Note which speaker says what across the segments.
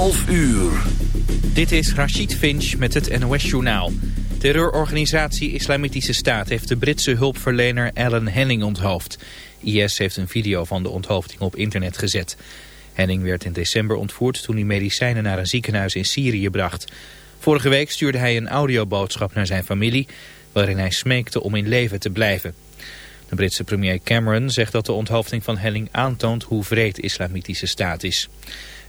Speaker 1: 11 uur.
Speaker 2: Dit is Rashid Finch met het NOS-journaal. Terreurorganisatie Islamitische Staat heeft de Britse hulpverlener Alan Henning onthoofd. IS heeft een video van de onthoofding op internet gezet. Henning werd in december ontvoerd toen hij medicijnen naar een ziekenhuis in Syrië bracht. Vorige week stuurde hij een audioboodschap naar zijn familie... waarin hij smeekte om in leven te blijven. De Britse premier Cameron zegt dat de onthoofding van Henning aantoont hoe vreed islamitische staat is.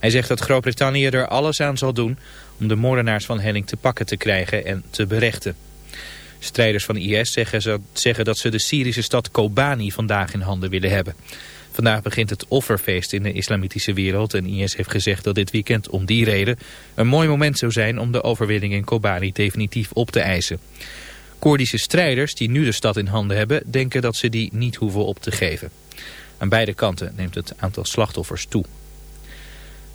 Speaker 2: Hij zegt dat Groot-Brittannië er alles aan zal doen om de moordenaars van Henning te pakken te krijgen en te berechten. Strijders van IS zeggen dat ze de Syrische stad Kobani vandaag in handen willen hebben. Vandaag begint het offerfeest in de islamitische wereld en IS heeft gezegd dat dit weekend om die reden een mooi moment zou zijn om de overwinning in Kobani definitief op te eisen. Koerdische strijders die nu de stad in handen hebben denken dat ze die niet hoeven op te geven. Aan beide kanten neemt het aantal slachtoffers toe.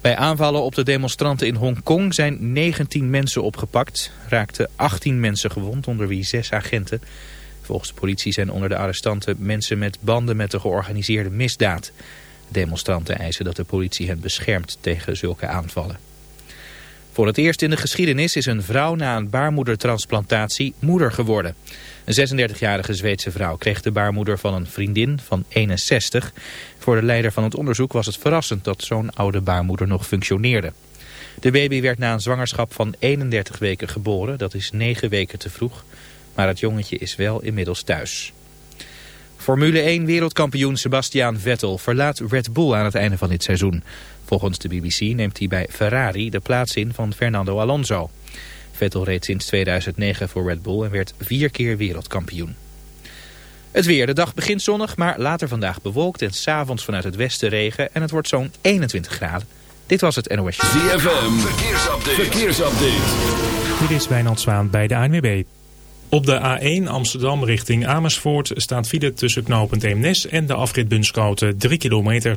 Speaker 2: Bij aanvallen op de demonstranten in Hongkong zijn 19 mensen opgepakt. Raakten 18 mensen gewond, onder wie 6 agenten. Volgens de politie zijn onder de arrestanten mensen met banden met de georganiseerde misdaad. demonstranten eisen dat de politie hen beschermt tegen zulke aanvallen. Voor het eerst in de geschiedenis is een vrouw na een baarmoedertransplantatie moeder geworden. Een 36-jarige Zweedse vrouw kreeg de baarmoeder van een vriendin van 61. Voor de leider van het onderzoek was het verrassend dat zo'n oude baarmoeder nog functioneerde. De baby werd na een zwangerschap van 31 weken geboren, dat is 9 weken te vroeg. Maar het jongetje is wel inmiddels thuis. Formule 1 wereldkampioen Sebastian Vettel verlaat Red Bull aan het einde van dit seizoen. Volgens de BBC neemt hij bij Ferrari de plaats in van Fernando Alonso. Vettel reed sinds 2009 voor Red Bull en werd vier keer wereldkampioen. Het weer. De dag begint zonnig, maar later vandaag bewolkt en s'avonds vanuit het westen regen. En het wordt zo'n 21 graden. Dit was het NOS.
Speaker 1: ZFM. Verkeersupdate. Verkeersupdate.
Speaker 3: Dit is Wijnand Zwaan bij de ANWB. Op de A1 Amsterdam richting Amersfoort staat file tussen knooppunt Eemnes en de afrit Bunschoten 3 kilometer.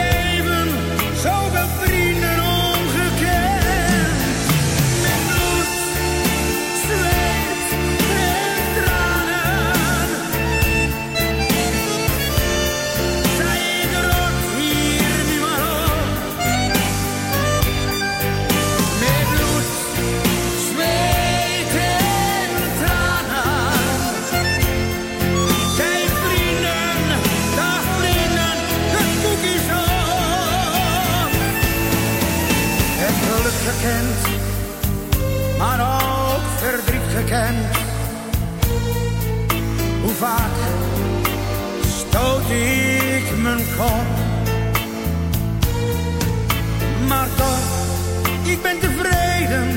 Speaker 4: mijn kop, maar toch, ik ben tevreden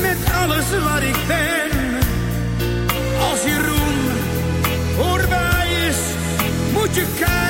Speaker 4: met alles wat ik ben. Als je roem voorbij is, moet je kijken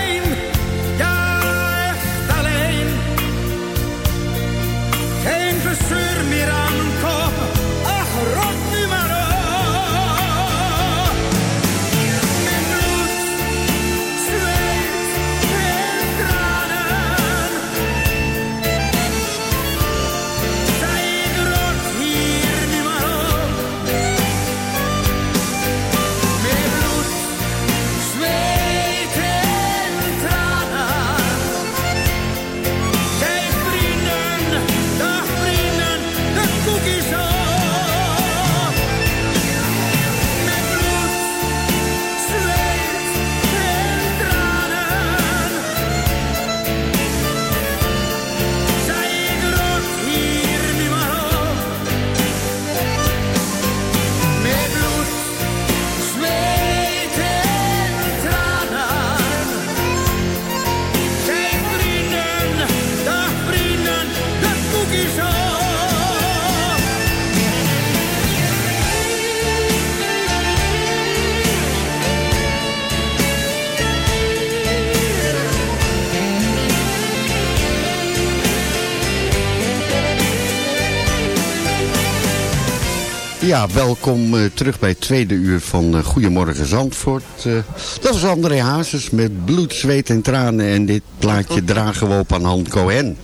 Speaker 4: Ja,
Speaker 5: welkom eh, terug bij het tweede uur van eh, Goedemorgen Zandvoort. Eh, dat was André Hazes met bloed, zweet en tranen. En dit plaatje dragen we op aan Han Cohen.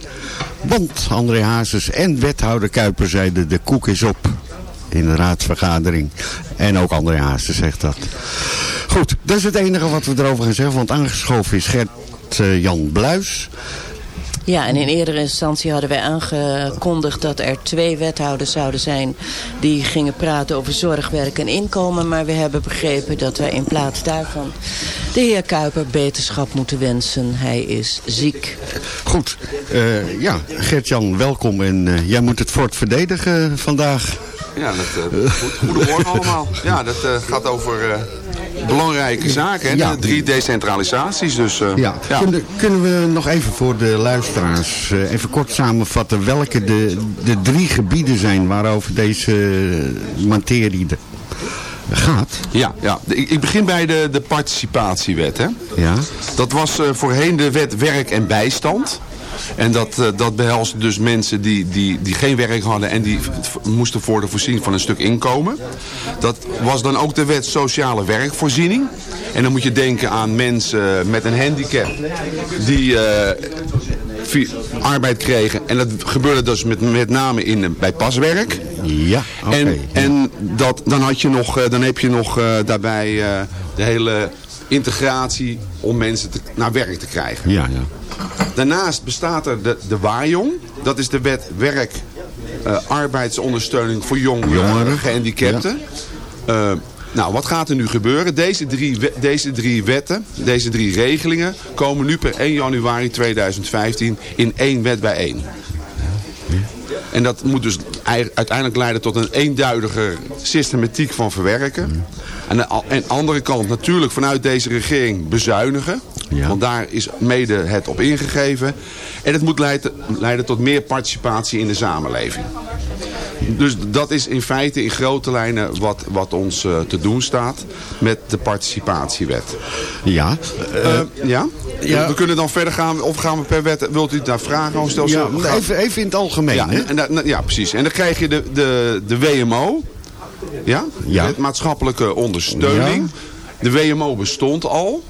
Speaker 5: Want André Hazes en wethouder Kuiper zeiden de koek is op. In de raadsvergadering. En ook André Hazes zegt dat. Goed, dat is het enige wat we erover gaan zeggen. Want aangeschoven is Gert eh, Jan Bluis.
Speaker 6: Ja, en in eerdere instantie hadden wij aangekondigd dat er twee wethouders zouden zijn die gingen praten over zorgwerk en inkomen. Maar we hebben begrepen dat wij in plaats daarvan de heer Kuiper beterschap moeten wensen. Hij is ziek.
Speaker 5: Goed, eh, ja, Gert-Jan, welkom. En eh, jij moet het fort verdedigen vandaag.
Speaker 7: Ja, dat, eh, goed- goedemorgen allemaal. Ja, dat eh, gaat over eh, belangrijke zaken. Hè?
Speaker 5: Ja.
Speaker 7: De drie decentralisaties. Dus, eh,
Speaker 5: Ja.
Speaker 7: ja.
Speaker 5: Kunnen, kunnen we nog even voor de luisteraars eh, even kort samenvatten welke de, de drie gebieden zijn waarover deze materie de- gaat?
Speaker 7: Ja, ja. Ik begin bij de, de participatiewet. Hè?
Speaker 5: Ja.
Speaker 7: Dat was eh, voorheen de wet werk en bijstand. En dat, eh, dat behelst dus mensen die, die, die geen werk hadden en die moesten worden voorzien van een stuk inkomen. Dat was dan ook de wet sociale werkvoorziening. En dan moet je denken aan mensen met een handicap die eh, arbeid kregen. En dat gebeurde dus met, met name in, eh, bij paswerk.
Speaker 5: Ja, oké.
Speaker 7: En, en dat, dan, had je nog, dan heb je nog daarbij de hele integratie om mensen te, naar werk te krijgen.
Speaker 5: Ja, ja.
Speaker 7: Daarnaast bestaat er de, de WAJONG. Dat is de wet werk, eh, arbeidsondersteuning voor jongeren,
Speaker 5: Jongeren,
Speaker 7: gehandicapten. Eh, nou, wat gaat er nu gebeuren? Deze drie, deze drie wetten, deze drie regelingen... komen nu per 1 januari 2015 in één wet bijeen. En dat moet dus ei- uiteindelijk leiden tot een eenduidige systematiek van verwerken. Aan de en andere kant natuurlijk vanuit deze regering bezuinigen.
Speaker 5: Ja.
Speaker 7: Want daar is mede het op ingegeven. En het moet leiden, leiden tot meer participatie in de samenleving. Dus dat is in feite in grote lijnen wat, wat ons eh, te doen staat met de participatiewet.
Speaker 5: Ja.
Speaker 7: Eh, ja?
Speaker 5: ja.
Speaker 7: We kunnen dan verder gaan, of gaan we per wet, wilt u daar vragen over stellen?
Speaker 5: ja even, even in het algemeen.
Speaker 7: ja,
Speaker 5: hè?
Speaker 7: en, ja, precies. En dan krijg je de, de, de WMO. Ja?
Speaker 5: Ja.
Speaker 7: Met maatschappelijke ondersteuning. De WMO bestond al.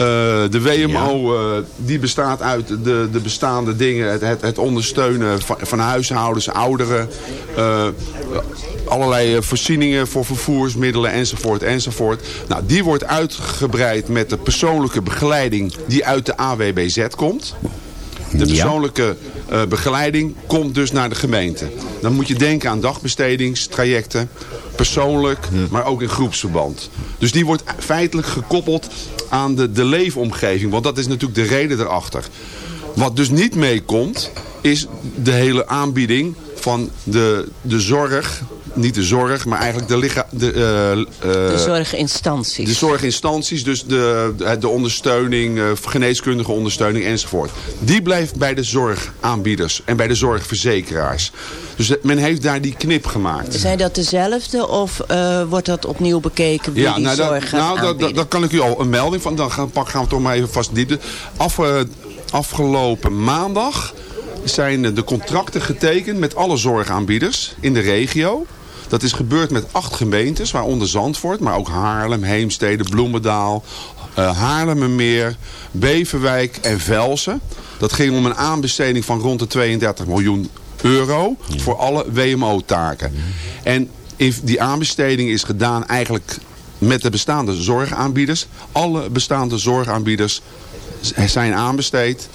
Speaker 7: Eh, de WMO eh, die bestaat uit de, de bestaande dingen. Het, het, het ondersteunen van, van huishoudens, ouderen. eh, allerlei voorzieningen voor vervoersmiddelen enzovoort enzovoort. Nou, die wordt uitgebreid met de persoonlijke begeleiding die uit de AWBZ komt. De persoonlijke eh, begeleiding komt dus naar de gemeente. Dan moet je denken aan dagbestedingstrajecten, persoonlijk, maar ook in groepsverband. Dus die wordt feitelijk gekoppeld aan de, de leefomgeving, want dat is natuurlijk de reden erachter. Wat dus niet meekomt, is de hele aanbieding van de, de zorg, niet de zorg, maar eigenlijk de, licha, de, eh, eh,
Speaker 6: De zorginstanties.
Speaker 7: de zorginstanties, dus de, de, de ondersteuning, eh, geneeskundige ondersteuning enzovoort. Die blijft bij de zorgaanbieders en bij de zorgverzekeraars. Dus men heeft daar die knip gemaakt.
Speaker 6: Zijn dat dezelfde of wordt dat opnieuw bekeken wie die
Speaker 7: nou,
Speaker 6: zorg
Speaker 7: dat, nou dat, dat, kan ik u al een melding van. Dan gaan, pak, gaan we toch maar even vast diepte. Af, afgelopen maandag zijn de contracten getekend met alle zorgaanbieders in de regio. Dat is gebeurd met acht gemeentes, waaronder Zandvoort, maar ook Haarlem, Heemstede, Bloemendaal, eh Haarlemmermeer, Beverwijk en Velsen. Dat ging om een aanbesteding van rond de 32 miljoen euro voor alle WMO-taken. En die aanbesteding is gedaan eigenlijk met de bestaande zorgaanbieders. Alle bestaande zorgaanbieders zijn aanbesteed.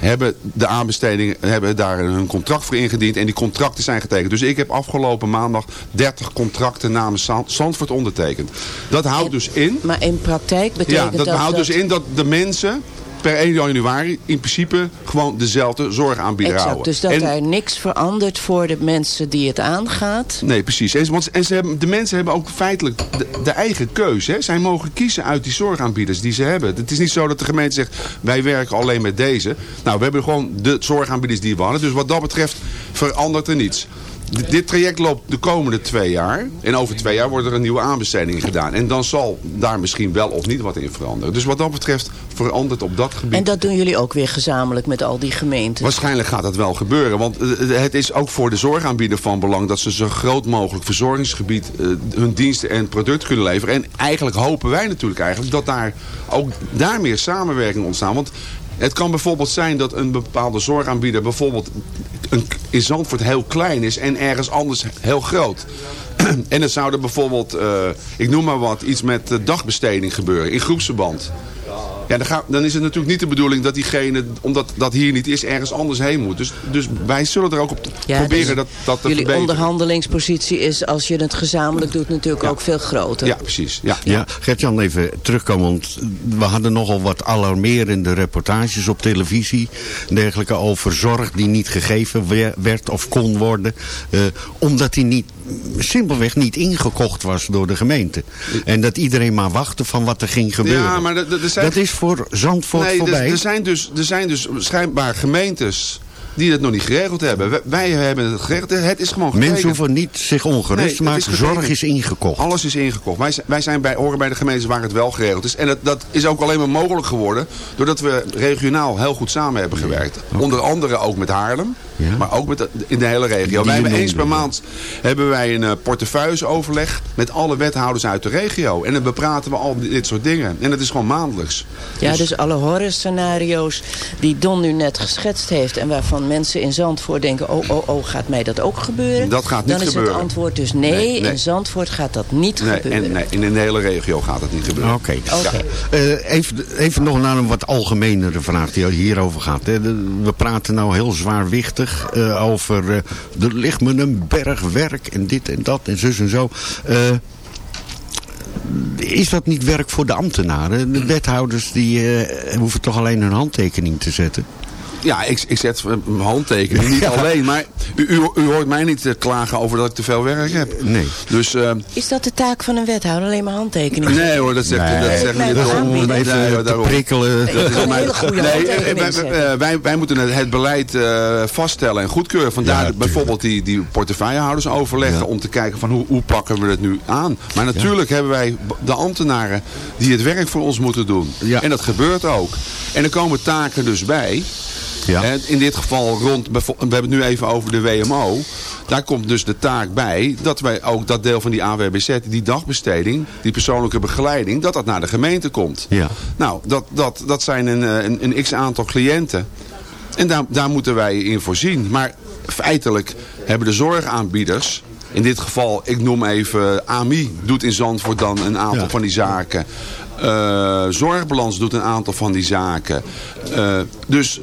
Speaker 7: Hebben de aanbesteding, hebben daar hun contract voor ingediend. En die contracten zijn getekend. Dus ik heb afgelopen maandag 30 contracten namens Zand- Zandvoort ondertekend. Dat houdt dus in...
Speaker 6: Maar in praktijk betekent
Speaker 7: Ja, dat,
Speaker 6: dat...
Speaker 7: houdt
Speaker 6: dat
Speaker 7: dus in dat de mensen per 1 januari in principe gewoon dezelfde zorgaanbieder
Speaker 6: Exact,
Speaker 7: houden.
Speaker 6: dus dat
Speaker 7: En-
Speaker 6: er niks verandert voor de mensen die het aangaat.
Speaker 7: Nee, precies. En, want, en ze hebben, de mensen hebben ook feitelijk de, de eigen keuze. Hè. Zij mogen kiezen uit die zorgaanbieders die ze hebben. Het is niet zo dat de gemeente zegt, wij werken alleen met deze. Nou, we hebben gewoon de zorgaanbieders die we hadden. Dus wat dat betreft verandert er niets. Dit traject loopt de komende twee jaar. En over twee jaar wordt er een nieuwe aanbesteding gedaan. En dan zal daar misschien wel of niet wat in veranderen. Dus wat dat betreft verandert op dat gebied
Speaker 6: En dat doen jullie ook weer gezamenlijk met al die gemeenten.
Speaker 7: Waarschijnlijk gaat dat wel gebeuren. Want eh, het is ook voor de zorgaanbieder van belang... dat ze zo groot mogelijk verzorgingsgebied... eh, hun diensten en product kunnen leveren. En eigenlijk hopen wij natuurlijk eigenlijk... dat daar ook daar meer samenwerking ontstaat. Want het kan bijvoorbeeld zijn dat een bepaalde zorgaanbieder... bijvoorbeeld in Zandvoort heel klein is... en ergens anders heel groot. En het zou er bijvoorbeeld, eh, ik noem maar wat, iets met dagbesteding gebeuren in groepsverband. Ja, dan, ga- dan is het natuurlijk niet de bedoeling dat diegene, omdat dat hier niet is, ergens anders heen moet. Dus, dus wij zullen er ook op
Speaker 6: Ja,
Speaker 7: proberen
Speaker 6: dus
Speaker 7: dat, dat te
Speaker 6: Jullie
Speaker 7: verbeteren.
Speaker 6: onderhandelingspositie is, als je het gezamenlijk doet, natuurlijk ook veel groter.
Speaker 7: Ja, precies. Ja,
Speaker 5: Ja, Gert-Jan, even terugkomen. Want we hadden nogal wat alarmerende reportages op televisie. Dergelijke over zorg die niet gegeven we- werd of kon worden. eh, omdat die niet, simpelweg niet ingekocht was door de gemeente. En dat iedereen maar wachtte van wat er ging gebeuren.
Speaker 7: Ja, maar dat- dat- er zijn-
Speaker 5: dat is voor Zandvoort
Speaker 7: nee,
Speaker 5: voorbij.
Speaker 7: Er, er, zijn dus, er zijn dus schijnbaar gemeentes die het nog niet geregeld hebben. Wij, wij hebben het geregeld. Het is gewoon getekend.
Speaker 5: Mensen hoeven niet zich ongerust
Speaker 7: Nee,
Speaker 5: te maken.
Speaker 7: is.
Speaker 5: Zorg is ingekocht.
Speaker 7: Alles is ingekocht. Wij, zijn- wij zijn bij, horen bij de gemeentes waar het wel geregeld is. En dat, dat is ook alleen maar mogelijk geworden doordat we regionaal heel goed samen hebben gewerkt. Onder andere ook met Haarlem,
Speaker 5: Ja.
Speaker 7: maar ook met de- in de hele regio.
Speaker 5: Die
Speaker 7: wij hebben eens per maand hebben wij een eh, portefeuilleoverleg met alle wethouders uit de regio. En dan bepraten we al dit soort dingen. En dat is gewoon maandelijks.
Speaker 6: Ja, dus alle horrorscenario's die Don nu net geschetst heeft... en waarvan mensen in Zandvoort denken... oh, oh, oh, gaat mij dat ook gebeuren?
Speaker 7: Dat gaat niet
Speaker 6: Dan is
Speaker 7: gebeuren.
Speaker 6: het antwoord dus nee,
Speaker 7: Nee, nee.
Speaker 6: in Zandvoort gaat dat niet
Speaker 7: Nee,
Speaker 6: gebeuren.
Speaker 7: en, nee, in de hele regio gaat het niet gebeuren.
Speaker 5: Oké.
Speaker 6: Oké.
Speaker 5: Eh, even, even nog naar een wat algemenere vraag die hierover gaat. Hè. We praten nou heel zwaarwichtig eh, over... eh, er ligt me een berg werk en dit en dat en zus en zo. Eh, is dat niet werk voor de ambtenaren? De wethouders die hoeven toch alleen hun handtekening te zetten?
Speaker 7: Ja, ik, ik zet mijn handtekening. Niet
Speaker 5: Ja.
Speaker 7: alleen, maar u, u, u hoort mij niet eh, klagen over dat ik te veel werk heb.
Speaker 5: Nee.
Speaker 7: Dus... eh,
Speaker 6: Is dat de taak van een wethouder? Alleen maar handtekeningen?
Speaker 7: Nee hoor, dat zegt,
Speaker 5: Nee.
Speaker 7: dat zegt
Speaker 6: Nee,
Speaker 7: niet
Speaker 6: dat is om
Speaker 5: even
Speaker 7: nee,
Speaker 5: te
Speaker 7: daarom.
Speaker 5: prikkelen.
Speaker 6: Ik kan een hele goede
Speaker 7: Nee, wij, wij, moeten het, het beleid eh, vaststellen en goedkeuren. Vandaar
Speaker 5: Ja,
Speaker 7: dat bijvoorbeeld die, die portefeuillehouders overleggen
Speaker 5: Ja.
Speaker 7: om te kijken van hoe, hoe pakken we het nu aan. Maar natuurlijk hebben wij de ambtenaren die het werk voor ons moeten doen.
Speaker 5: Ja.
Speaker 7: En dat gebeurt ook. En er komen taken dus bij.
Speaker 5: Ja.
Speaker 7: Hè, In dit geval rond, we hebben het nu even over de WMO. Daar komt dus de taak bij dat wij ook dat deel van die AWBZ, die dagbesteding, die persoonlijke begeleiding, dat dat naar de gemeente komt.
Speaker 5: Ja.
Speaker 7: Nou, dat, dat, dat zijn een, eh, een, een x-aantal cliënten. En daar, daar moeten wij in voorzien. Maar feitelijk hebben de zorgaanbieders... In dit geval, ik noem even AMI, doet in Zandvoort dan een aantal
Speaker 5: Ja.
Speaker 7: van die zaken. Eh, Zorgbalans doet een aantal van die zaken. Eh, dus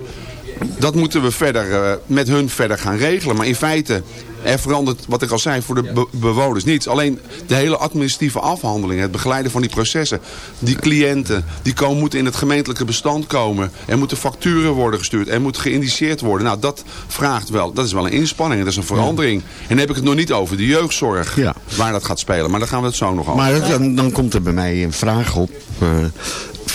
Speaker 7: dat moeten we verder, eh, met hun verder gaan regelen. Maar in feite Er verandert, wat ik al zei, voor de be- bewoners niets. Alleen de hele administratieve afhandeling, het begeleiden van die processen. Die cliënten, die komen, moeten in het gemeentelijke bestand komen. Er moeten facturen worden gestuurd. Er moet geïndiceerd worden. Nou, dat vraagt wel, dat is wel een inspanning. Dat is een verandering. En dan heb ik het nog niet over de jeugdzorg.
Speaker 5: Ja.
Speaker 7: Waar dat gaat spelen. Maar daar gaan we het zo nog over.
Speaker 5: Maar dan, dan komt er bij mij een vraag op. eh,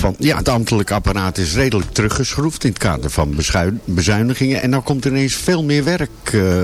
Speaker 5: van, ja, het ambtelijk apparaat is redelijk teruggeschroefd in het kader van bezuinigingen. En dan komt er ineens veel meer werk eh,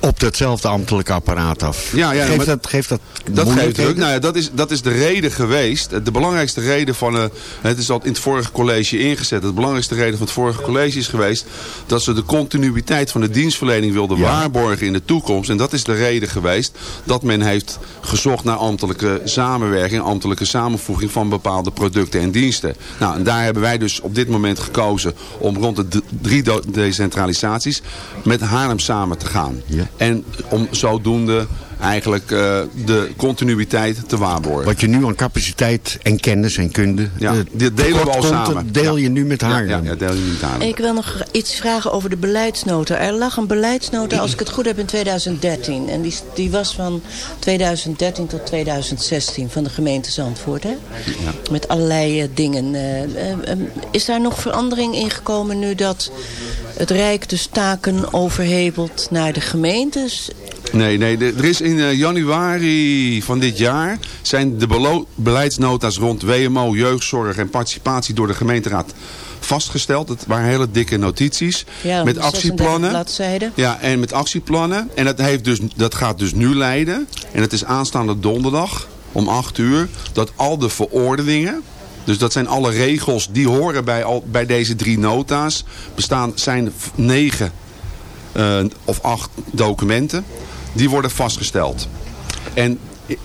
Speaker 5: op datzelfde ambtelijk apparaat af.
Speaker 7: Ja, ja,
Speaker 5: geeft,
Speaker 7: maar-
Speaker 5: dat, geeft dat
Speaker 7: Dat geeft druk. Nou ja, dat is, dat is de reden geweest. De belangrijkste reden van... eh, het is al in het vorige college ingezet. De belangrijkste reden van het vorige college is geweest... dat ze de continuïteit van de dienstverlening wilden waarborgen in de toekomst. En dat is de reden geweest dat men heeft gezocht naar ambtelijke samenwerking... ambtelijke samenvoeging van bepaalde producten en diensten. Nou, en daar hebben wij dus op dit moment gekozen... om rond de drie decentralisaties met Haarlem samen te gaan.
Speaker 5: Ja.
Speaker 7: En om zodoende eigenlijk eh, de continuïteit te waarborgen.
Speaker 5: Wat je nu aan capaciteit en kennis en kunde...
Speaker 7: Ja,
Speaker 5: eh,
Speaker 7: dit delen we
Speaker 5: tekort
Speaker 7: al
Speaker 5: komt,
Speaker 7: samen.
Speaker 5: deel
Speaker 7: Ja.
Speaker 5: je nu met haar.
Speaker 7: ja, ja, deel je niet aan.
Speaker 6: Ik wil nog iets vragen over de beleidsnota. Er lag een beleidsnota, als ik het goed heb, in 2013. En die, die was van 2013 tot 2016 van de gemeente Zandvoort. Hè? Met allerlei eh, dingen. eh, is daar nog verandering in gekomen nu dat het Rijk dus taken overhevelt naar de gemeentes?
Speaker 7: Nee, nee, er is in eh, januari van dit jaar zijn de beleidsnota's rond WMO, jeugdzorg en participatie door de gemeenteraad vastgesteld. Het waren hele dikke notities
Speaker 6: Ja,
Speaker 7: met
Speaker 6: 36
Speaker 7: actieplannen. Ja, en met actieplannen. En dat, heeft dus, dat gaat dus nu leiden. En het is aanstaande donderdag om 8 uur. Dat al de verordeningen. Dus dat zijn alle regels die horen bij, al, bij deze drie nota's. Bestaan, zijn negen eh, of acht documenten. Die worden vastgesteld. En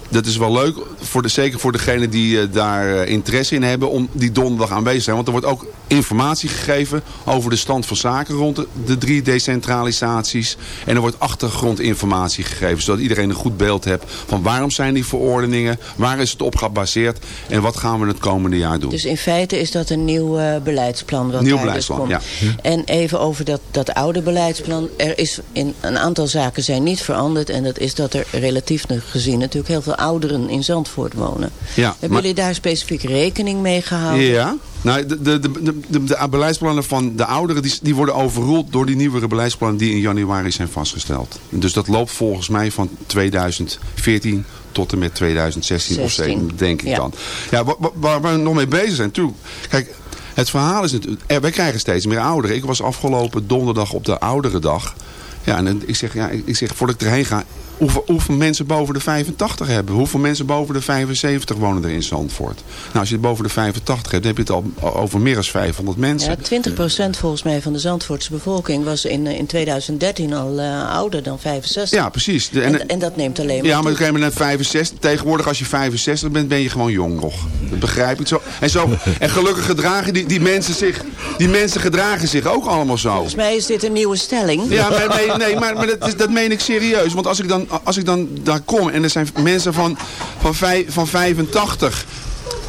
Speaker 7: dat is wel leuk, voor de, zeker voor degenen die eh, daar eh, interesse in hebben, om die donderdag aanwezig te zijn. Want er wordt ook informatie gegeven over de stand van zaken rond de, de drie decentralisaties. En er wordt achtergrondinformatie gegeven, zodat iedereen een goed beeld heeft van waarom zijn die verordeningen, waar is het op gebaseerd en wat gaan we het komende jaar doen.
Speaker 6: Dus in feite is dat een nieuw eh, beleidsplan wat
Speaker 7: Nieuw
Speaker 6: daar
Speaker 7: beleidsplan,
Speaker 6: dus komt. En even over dat, dat oude beleidsplan. Er is in een aantal zaken zijn niet veranderd. En dat is dat er relatief gezien natuurlijk heel veel ouderen in Zandvoort wonen.
Speaker 7: Ja,
Speaker 6: Hebben
Speaker 7: maar-
Speaker 6: jullie daar specifiek rekening mee gehouden?
Speaker 7: Ja, nou, de, de, de, de, beleidsplannen van de ouderen die, die worden overroeld door die nieuwere beleidsplannen die in januari zijn vastgesteld. Dus dat loopt volgens mij van 2014 tot en met 2016 of
Speaker 6: 16,
Speaker 7: 17, denk ik
Speaker 6: ja.
Speaker 7: dan. Ja, wa- wa- waar, we nog mee bezig zijn, natuurlijk. Kijk, het verhaal is natuurlijk, er- wij krijgen steeds meer ouderen. Ik was afgelopen donderdag op de ouderendag. Ja, en ik zeg, ja, ik zeg, voordat ik erheen ga, hoeveel, hoeveel mensen boven de 85 hebben? Hoeveel mensen boven de 75 wonen er in Zandvoort? Nou, als je het boven de 85 hebt, dan heb je het al over meer dan 500 mensen.
Speaker 6: Ja, 20% volgens mij van de Zandvoortse bevolking was in, eh, in 2013 al eh, ouder dan 65.
Speaker 7: Ja, precies. De-
Speaker 6: En, en dat neemt alleen maar
Speaker 7: Ja, maar dan net 65. Tegenwoordig als je 65 bent, ben je gewoon jong nog. Dat begrijp ik zo. En, zo, en gelukkig gedragen die, die mensen zich, die mensen gedragen zich ook allemaal zo.
Speaker 6: Volgens mij is dit een nieuwe stelling.
Speaker 7: Ja, maar, nee, nee, maar, maar dat, is, dat meen ik serieus. Want als ik dan, als ik dan daar kom en er zijn mensen van, van, vijf, van 85,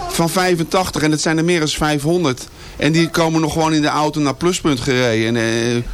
Speaker 7: van 85 en het zijn er meer dan 500. En die komen nog gewoon in de auto naar Pluspunt gereden. En,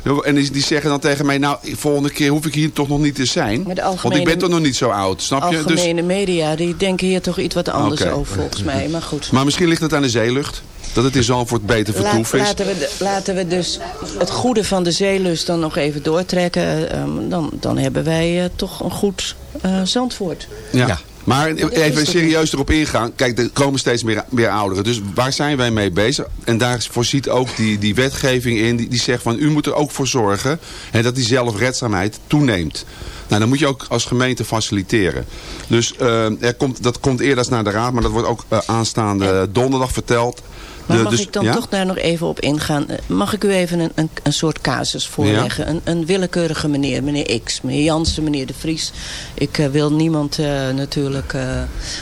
Speaker 7: eh, en die, zeggen dan tegen mij, nou, volgende keer hoef ik hier toch nog niet te zijn.
Speaker 6: De
Speaker 7: Want ik
Speaker 6: algemene-
Speaker 7: ben toch nog niet zo oud, snap je? Dus,
Speaker 6: Algemene media, die denken hier toch iets wat anders over volgens mij. Maar goed.
Speaker 7: maar misschien ligt het aan de zeelucht. Dat het in Zandvoort beter vertoef is.
Speaker 6: laten, we, laten we dus het goede van de zeelust dan nog even doortrekken. Ehm, dan, dan hebben wij eh, toch een goed eh, Zandvoort.
Speaker 7: Ja. Maar even serieus erop ingaan. Kijk, er komen steeds meer, meer ouderen. Dus waar zijn wij mee bezig? En daar voorziet ook die, die wetgeving in. Die, die zegt van u moet er ook voor zorgen. En dat die zelfredzaamheid toeneemt. Nou, dan moet je ook als gemeente faciliteren. Dus eh, er komt, dat komt eerder naar de raad. Maar dat wordt ook eh, aanstaande donderdag verteld.
Speaker 6: Maar mag
Speaker 7: dus-
Speaker 6: ik dan
Speaker 7: ja?
Speaker 6: toch daar nog even op ingaan? Eh, Mag ik u even een, een, een soort casus voorleggen? Een, een willekeurige meneer, meneer X, meneer Jansen, meneer De Vries. Ik eh, wil niemand eh, natuurlijk...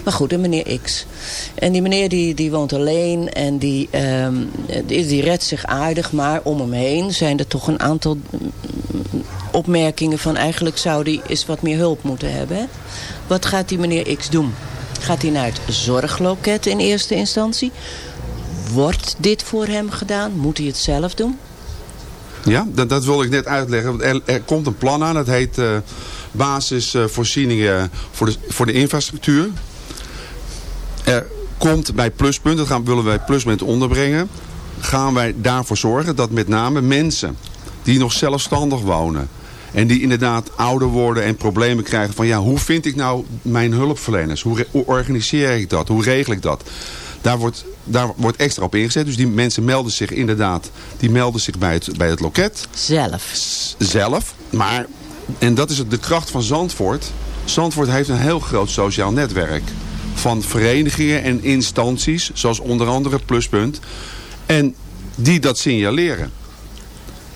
Speaker 6: maar goed, een meneer X. En die meneer die, die woont alleen en die, ehm, die, die redt zich aardig. Maar om hem heen zijn er toch een aantal mm, opmerkingen van... eigenlijk zou die eens wat meer hulp moeten hebben. Hè? Wat gaat die meneer X doen? Gaat hij naar het zorgloket in eerste instantie? Wordt dit voor hem gedaan? Moet hij het zelf doen?
Speaker 7: Ja, dat, dat wilde ik net uitleggen. Er, komt een plan aan, dat heet eh, basisvoorzieningen voor de, voor de infrastructuur. Er komt bij Pluspunt, dat gaan, willen wij Pluspunt onderbrengen, gaan wij daarvoor zorgen dat met name mensen die nog zelfstandig wonen en die inderdaad ouder worden en problemen krijgen van ja, hoe vind ik nou mijn hulpverleners? Hoe organiseer ik dat? Hoe regel ik dat? Daar wordt, daar wordt extra op ingezet. Dus die mensen melden zich inderdaad, die melden zich bij het, bij het loket
Speaker 6: Zelf.
Speaker 7: zelf. Maar, en dat is de kracht van Zandvoort. Zandvoort heeft een heel groot sociaal netwerk. Van verenigingen en instanties, zoals onder andere Pluspunt. En die dat signaleren.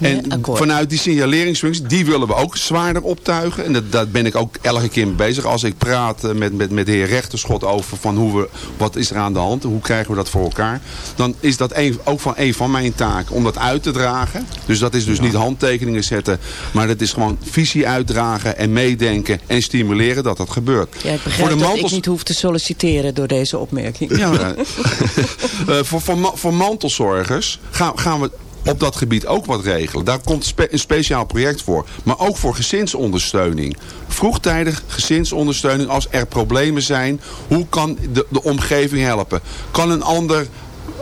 Speaker 7: En
Speaker 6: Ja,
Speaker 7: vanuit die signaleringsfunctie, die willen we ook zwaarder optuigen. En dat, daar ben ik ook elke keer mee bezig. Als ik praat eh, met, met, met de heer Rechterschot over van hoe we, wat is er aan de hand, hoe krijgen we dat voor elkaar. Dan is dat een, ook van een van mijn taken om dat uit te dragen. Dus dat is dus niet handtekeningen zetten, maar dat is gewoon visie uitdragen en meedenken en stimuleren dat dat gebeurt.
Speaker 6: Ja, ik begrijp dat ik niet hoef te solliciteren door deze opmerking.
Speaker 7: Ja, eh, voor, voor, voor mantelzorgers gaan, gaan we op dat gebied ook wat regelen. Daar komt een speciaal project voor. Maar ook voor gezinsondersteuning. Vroegtijdig gezinsondersteuning als er problemen zijn. Hoe kan de, de omgeving helpen? Kan een ander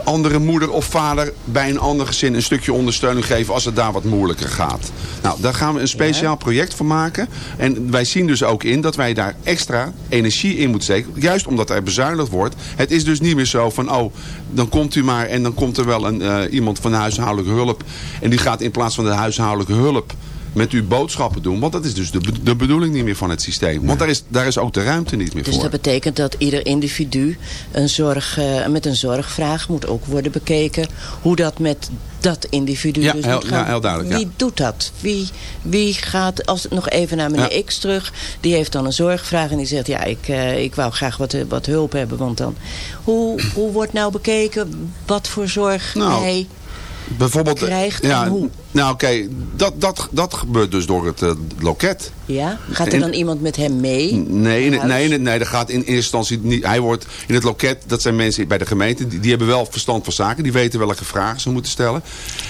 Speaker 7: andere moeder of vader bij een ander gezin een stukje ondersteuning geven als het daar wat moeilijker gaat. Nou, daar gaan we een speciaal project voor maken. En wij zien dus ook in dat wij daar extra energie in moeten steken. Juist omdat er bezuinigd wordt. Het is dus niet meer zo van, oh, dan komt u maar en dan komt er wel een, eh, iemand van de huishoudelijke hulp. En die gaat in plaats van de huishoudelijke hulp met u boodschappen doen. Want dat is dus de, de bedoeling niet meer van het systeem. Want daar is, daar is ook de ruimte niet meer
Speaker 6: Dus
Speaker 7: voor.
Speaker 6: dat betekent dat ieder individu een zorg, eh, met een zorgvraag moet ook worden bekeken. Hoe dat met dat individu
Speaker 7: Ja,
Speaker 6: dus
Speaker 7: heel-
Speaker 6: moet gaan.
Speaker 7: ja, heel duidelijk, ja.
Speaker 6: Wie doet dat? Wie, wie gaat, als nog even naar meneer
Speaker 7: Ja.
Speaker 6: X terug. Die heeft dan een zorgvraag en die zegt, ja, ik, eh, ik wou graag wat, wat hulp hebben. Want dan, hoe, hoe wordt nou bekeken wat voor zorg
Speaker 7: Nou,
Speaker 6: hij...
Speaker 7: Bijvoorbeeld,
Speaker 6: krijgt
Speaker 7: ja,
Speaker 6: en hoe?
Speaker 7: Nou oké, dat, dat, dat gebeurt dus door het eh, loket.
Speaker 6: Ja? Gaat er
Speaker 7: En-
Speaker 6: dan iemand met hem mee?
Speaker 7: Nee, nee, nee, nee, dat gaat in eerste instantie niet. Hij wordt in het loket, dat zijn mensen bij de gemeente, die, die hebben wel verstand van zaken. Die weten welke vragen ze moeten stellen.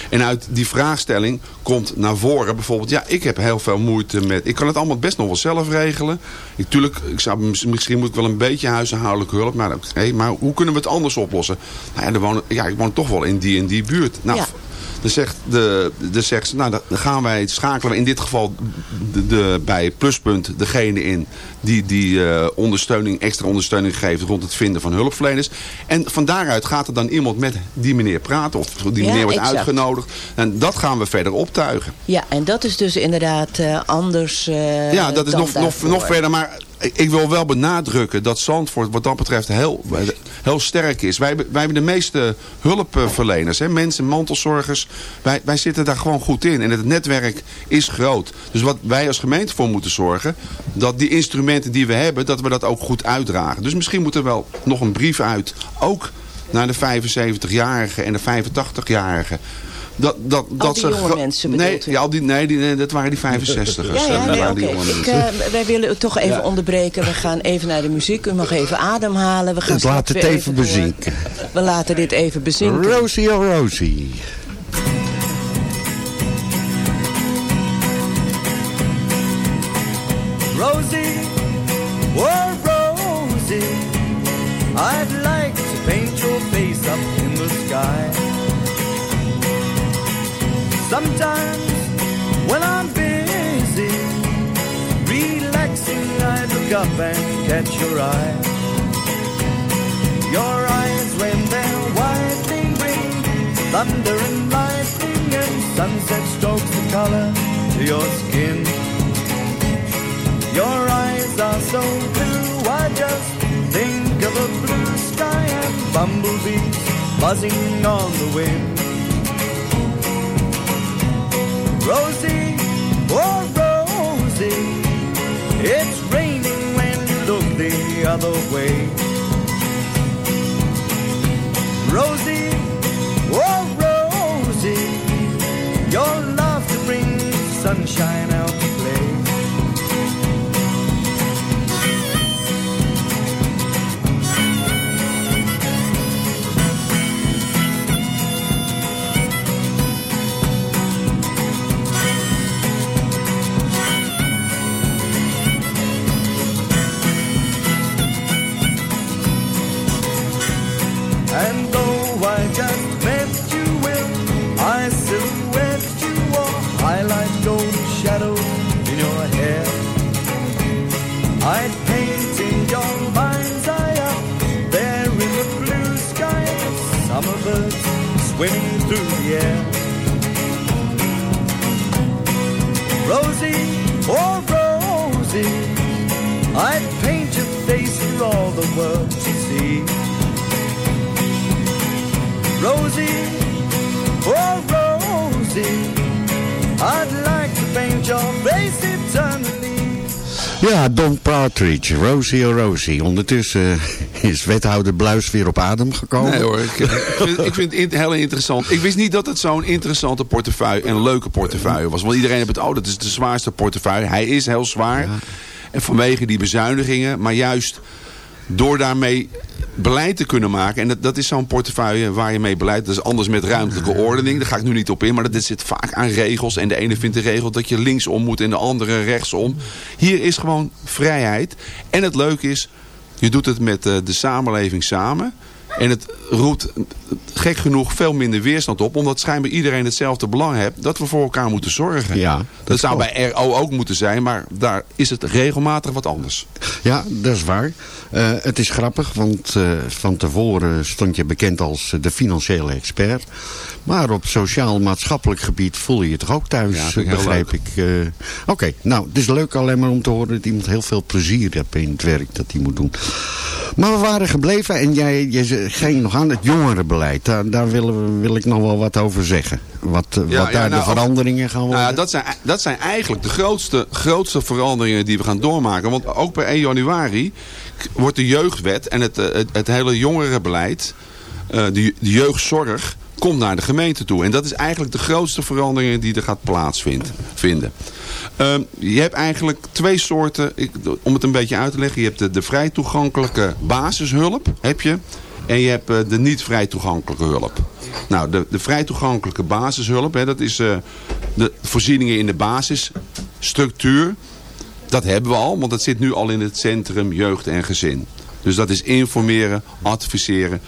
Speaker 7: En uit die vraagstelling komt naar voren bijvoorbeeld, ja, ik heb heel veel moeite met, ik kan het allemaal best nog wel zelf regelen. Ik, tuurlijk, ik zou, misschien moet ik wel een beetje huishoudelijke hulp, maar, oké, maar hoe kunnen we het anders oplossen? Nou ja, er wonen, ja, ik woon toch wel in die en die buurt. Nou,
Speaker 6: Ja.
Speaker 7: Dan zegt, de, de zegt ze, nou dan gaan wij, schakelen we in dit geval de, de, bij Pluspunt degene in die, die eh, ondersteuning, extra ondersteuning geeft rond het vinden van hulpverleners. En van daaruit gaat er dan iemand met die meneer praten of die
Speaker 6: Ja,
Speaker 7: meneer wordt
Speaker 6: exact.
Speaker 7: uitgenodigd. En dat gaan we verder optuigen.
Speaker 6: Ja, en dat is dus inderdaad eh, anders eh,
Speaker 7: ja, dat is
Speaker 6: dan
Speaker 7: nog, nog, nog verder. Maar ik- wil wel benadrukken dat Zandvoort wat dat betreft heel, heel sterk is. Wij, wij hebben de meeste hulpverleners, hè, mensen, mantelzorgers. Wij, wij zitten daar gewoon goed in. En het netwerk is groot. Dus wat wij als gemeente voor moeten zorgen, dat die instrumenten die we hebben, dat we dat ook goed uitdragen. Dus misschien moet er wel nog een brief uit, ook naar de 75-jarigen en de 85-jarigen. Dat, dat, dat
Speaker 6: die
Speaker 7: ze
Speaker 6: jonge mensen
Speaker 7: nee, ja, al die, nee, die, nee, dat waren die 65ers.
Speaker 6: Ja, ja, nee,
Speaker 7: jonge
Speaker 6: Ik,
Speaker 7: mensen.
Speaker 6: eh, Wij willen u toch even
Speaker 7: Ja.
Speaker 6: onderbreken. We gaan even naar de muziek. U mag even ademhalen. We gaan
Speaker 5: Het laat
Speaker 6: straks
Speaker 5: het even
Speaker 6: door.
Speaker 5: bezinken.
Speaker 6: We laten dit even bezinken.
Speaker 5: Rosie oh Rosie.
Speaker 8: Rosie, oh Rosie, I'd like when I'm busy, relaxing, I look up and catch your eye. Your eyes when they're wide, widening bring thunder and lightning and sunset strokes the color to your skin. Your eyes are so blue, I just think of a blue sky and bumblebees buzzing on the wind. Rosie, oh Rosie, it's raining when you look the other way. Rosie, oh Rosie, your laughter brings sunshine out
Speaker 4: the world to see. Rosie, oh Rosie, I'd like to paint your face eternally.
Speaker 5: Ja, Don Partridge, Rosie oh Rosie. Ondertussen is wethouder Bluis weer op adem gekomen.
Speaker 7: Nee hoor, ik, ik vind, ik vind het heel interessant. Ik wist niet dat het zo'n interessante portefeuille en leuke portefeuille was. Want iedereen heeft het, oh dat is de zwaarste portefeuille. Hij is heel zwaar. En vanwege die bezuinigingen, maar juist door daarmee beleid te kunnen maken. En dat, dat is zo'n portefeuille waar je mee beleid. Dat is anders met ruimtelijke ordening. Daar ga ik nu niet op in. Maar dat zit vaak aan regels. En de ene vindt de regel dat je linksom moet en de andere rechtsom. Hier is gewoon vrijheid. En het leuke is, je doet het met eh, de samenleving samen. En het roept gek genoeg veel minder weerstand op. Omdat schijnbaar iedereen hetzelfde belang heeft. Dat we voor elkaar moeten zorgen.
Speaker 5: Ja,
Speaker 7: dat,
Speaker 5: dat
Speaker 7: zou
Speaker 5: klopt.
Speaker 7: bij RO ook moeten zijn. Maar daar is het regelmatig wat anders.
Speaker 5: Ja, dat is waar. Eh, het is grappig, want eh, van tevoren stond je bekend als eh, de financiële expert. Maar op sociaal-maatschappelijk gebied voel je je toch ook thuis,
Speaker 7: Ja,
Speaker 5: begrijp ik. Oké, nou, het is leuk alleen maar om te horen dat iemand heel veel plezier heeft in het werk dat hij moet doen. Maar we waren gebleven en jij, jij ging nog aan het jongerenbeleid. Daar, daar willen we, wil ik nog wel wat over zeggen. Wat, eh,
Speaker 7: Ja,
Speaker 5: wat
Speaker 7: ja,
Speaker 5: daar
Speaker 7: nou,
Speaker 5: de veranderingen gaan
Speaker 7: Nou
Speaker 5: worden.
Speaker 7: ja, dat, zijn, dat zijn eigenlijk de grootste, grootste veranderingen die we gaan doormaken. Want ook bij 1 januari wordt de jeugdwet en het, eh, het, het hele jongerenbeleid, eh, de, de jeugdzorg, komt naar de gemeente toe. En dat is eigenlijk de grootste verandering die er gaat plaatsvinden. vinden. Ehm, je hebt eigenlijk twee soorten, ik, om het een beetje uit te leggen. Je hebt de, de vrij toegankelijke basishulp, heb je. En je hebt eh, de niet vrij toegankelijke hulp. Nou, de, de vrij toegankelijke basishulp, hè, dat is eh, de voorzieningen in de basisstructuur. Dat hebben we al, want dat zit nu al in het centrum jeugd en gezin. Dus dat is informeren, adviseren,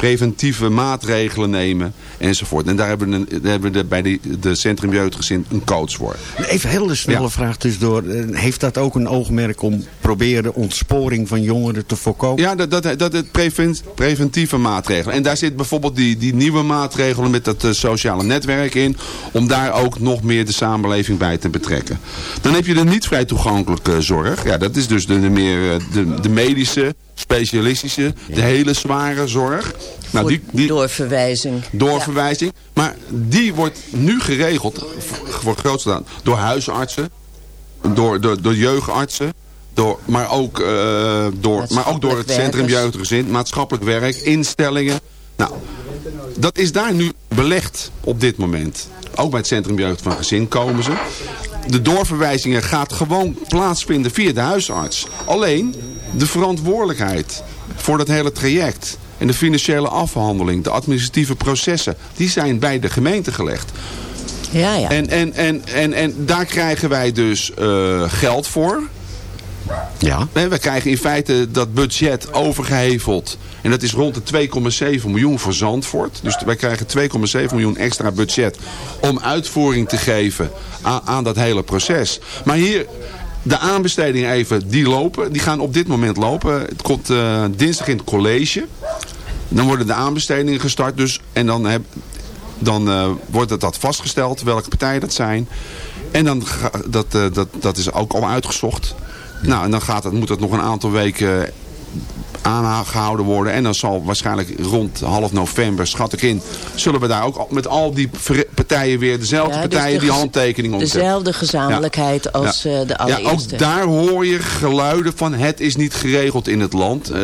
Speaker 7: preventieve maatregelen nemen enzovoort. En daar hebben we, een, daar hebben we de, bij de, de centrum jeugdgezin een coach voor.
Speaker 5: Even een hele snelle
Speaker 7: Ja.
Speaker 5: vraag tussendoor. Eh, Heeft dat ook een oogmerk om proberen ontsporing van jongeren te voorkomen?
Speaker 7: Ja, dat, dat, dat het prevent- preventieve maatregelen. En daar zit bijvoorbeeld die, die nieuwe maatregelen met dat eh, sociale netwerk in. Om daar ook nog meer de samenleving bij te betrekken. Dan heb je de niet vrij toegankelijke zorg. Ja, dat is dus de, de meer eh, de, de medische, specialistische, de hele zware zorg. Nou, die, die,
Speaker 6: Doorverwijzing.
Speaker 7: doorverwijzing. Maar die wordt nu geregeld, voor grootste deel, door huisartsen, door, door, door jeugdartsen, door, maar, ook, eh, door, maar ook door het
Speaker 6: Maatschappelijk
Speaker 7: Centrum
Speaker 6: werkers.
Speaker 7: Jeugdgezin, maatschappelijk werk, instellingen. Nou, dat is daar nu belegd op dit moment. Ook bij het Centrum Jeugd van Gezin komen ze. De doorverwijzingen gaat gewoon plaatsvinden via de huisarts. Alleen de verantwoordelijkheid voor dat hele traject en de financiële afhandeling, de administratieve processen, die zijn bij de gemeente gelegd.
Speaker 6: Ja, ja.
Speaker 7: En, en, en, en, en daar krijgen wij dus eh, geld voor.
Speaker 5: Ja.
Speaker 7: We krijgen in feite dat budget overgeheveld. En dat is rond de 2,7 miljoen voor Zandvoort. Dus wij krijgen 2,7 miljoen extra budget om uitvoering te geven aan, aan dat hele proces. Maar hier, de aanbestedingen even, die lopen. Die gaan op dit moment lopen. Het komt eh, dinsdag in het college. Dan worden de aanbestedingen gestart. Dus, en dan, heb, dan eh, wordt het dat vastgesteld welke partijen dat zijn. En dan, dat, eh, dat, dat is ook al uitgezocht. Nou, en dan gaat het, moet het nog een aantal weken aangehouden worden. En dan zal waarschijnlijk rond half november, schat ik in, zullen we daar ook met al die partijen weer dezelfde
Speaker 6: Ja, dus
Speaker 7: partijen
Speaker 6: de
Speaker 7: die handtekening onderzetten.
Speaker 6: Dezelfde gezamenlijkheid
Speaker 7: Ja.
Speaker 6: als
Speaker 7: Ja.
Speaker 6: eh, de
Speaker 7: Ja,
Speaker 6: allereerste.
Speaker 7: ook daar hoor je geluiden van het is niet geregeld in het land. Eh,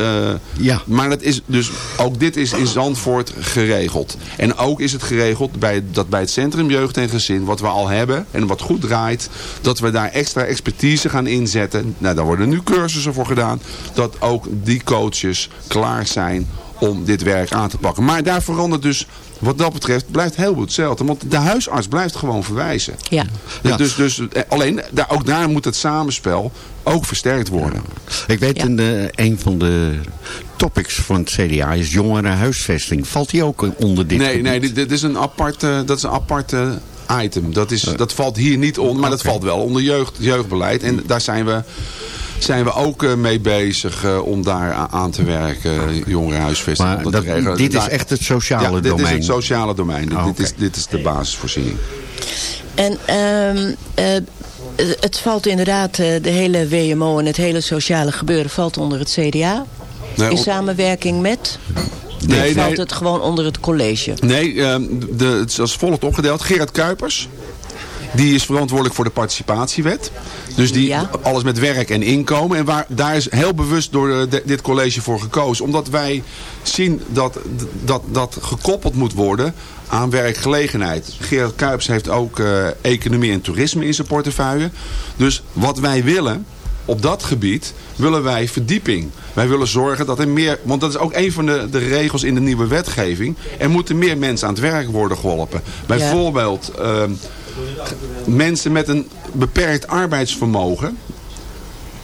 Speaker 5: Ja.
Speaker 7: Maar dat is dus, ook dit is in Zandvoort geregeld. En ook is het geregeld bij, dat bij het Centrum Jeugd en Gezin, wat we al hebben en wat goed draait, dat we daar extra expertise gaan inzetten. Nou, daar worden nu cursussen voor gedaan. Dat ook die coaches klaar zijn om dit werk aan te pakken. Maar daar verandert dus, wat dat betreft, blijft heel veel hetzelfde. Want de huisarts blijft gewoon verwijzen.
Speaker 6: Ja.
Speaker 5: Ja.
Speaker 7: Dus, dus eh, alleen, daar, ook daar moet het samenspel ook versterkt worden.
Speaker 5: Ik weet,
Speaker 6: Ja.
Speaker 5: in de, een van de topics van het CDA is jongerenhuisvesting. Valt die ook onder dit
Speaker 7: Nee,
Speaker 5: gebied?
Speaker 7: nee dit, dit is een aparte, dat is een aparte item. Dat, is, dat valt hier niet onder, maar dat valt wel onder jeugd, jeugdbeleid. En daar zijn we zijn we ook eh, mee bezig eh, om daar aan te werken, jongerenhuisvesting.
Speaker 5: Maar dat-
Speaker 7: regelen.
Speaker 5: dit is echt het sociale
Speaker 7: ja, dit is
Speaker 5: domein.
Speaker 7: het sociale domein. Dit- dit,
Speaker 5: oké.
Speaker 7: is, dit is de basisvoorziening.
Speaker 6: En ehm, eh, het valt inderdaad, eh, de hele WMO en het hele sociale gebeuren valt onder het CDA.
Speaker 7: Nee,
Speaker 6: in
Speaker 7: op-
Speaker 6: samenwerking met?
Speaker 7: Nee,
Speaker 6: valt het gewoon onder het college?
Speaker 7: Nee, ehm, de, het is als volgt opgedeeld. Gerard Kuipers, die is verantwoordelijk voor de participatiewet. Dus die
Speaker 6: Ja.
Speaker 7: alles met werk en inkomen. En waar, daar is heel bewust door eh, de- dit college voor gekozen. Omdat wij zien dat, dat dat gekoppeld moet worden aan werkgelegenheid. Gerard Kuipers heeft ook eh, economie en toerisme in zijn portefeuille. Dus wat wij willen op dat gebied willen wij verdieping. Wij willen zorgen dat er meer... Want dat is ook een van de, de regels in de nieuwe wetgeving. Er moeten meer mensen aan het werk worden geholpen. Bijvoorbeeld ehm, mensen met een beperkt arbeidsvermogen.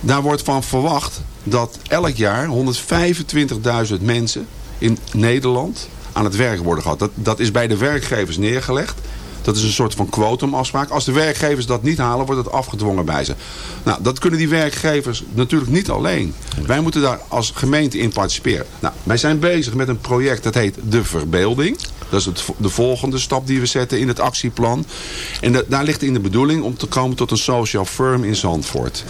Speaker 7: Daar wordt van verwacht dat elk jaar 125.000 mensen in Nederland aan het werk worden gehad. Dat, dat is bij de werkgevers neergelegd. Dat is een soort van quotumafspraak. Als de werkgevers dat niet halen, wordt het afgedwongen bij ze. Nou, dat kunnen die werkgevers natuurlijk niet alleen. Wij moeten daar als gemeente in participeren. Nou, wij zijn bezig met een project dat heet De Verbeelding. Dat is het, de volgende stap die we zetten in het actieplan. En da- daar ligt in de bedoeling om te komen tot een social firm in Zandvoort.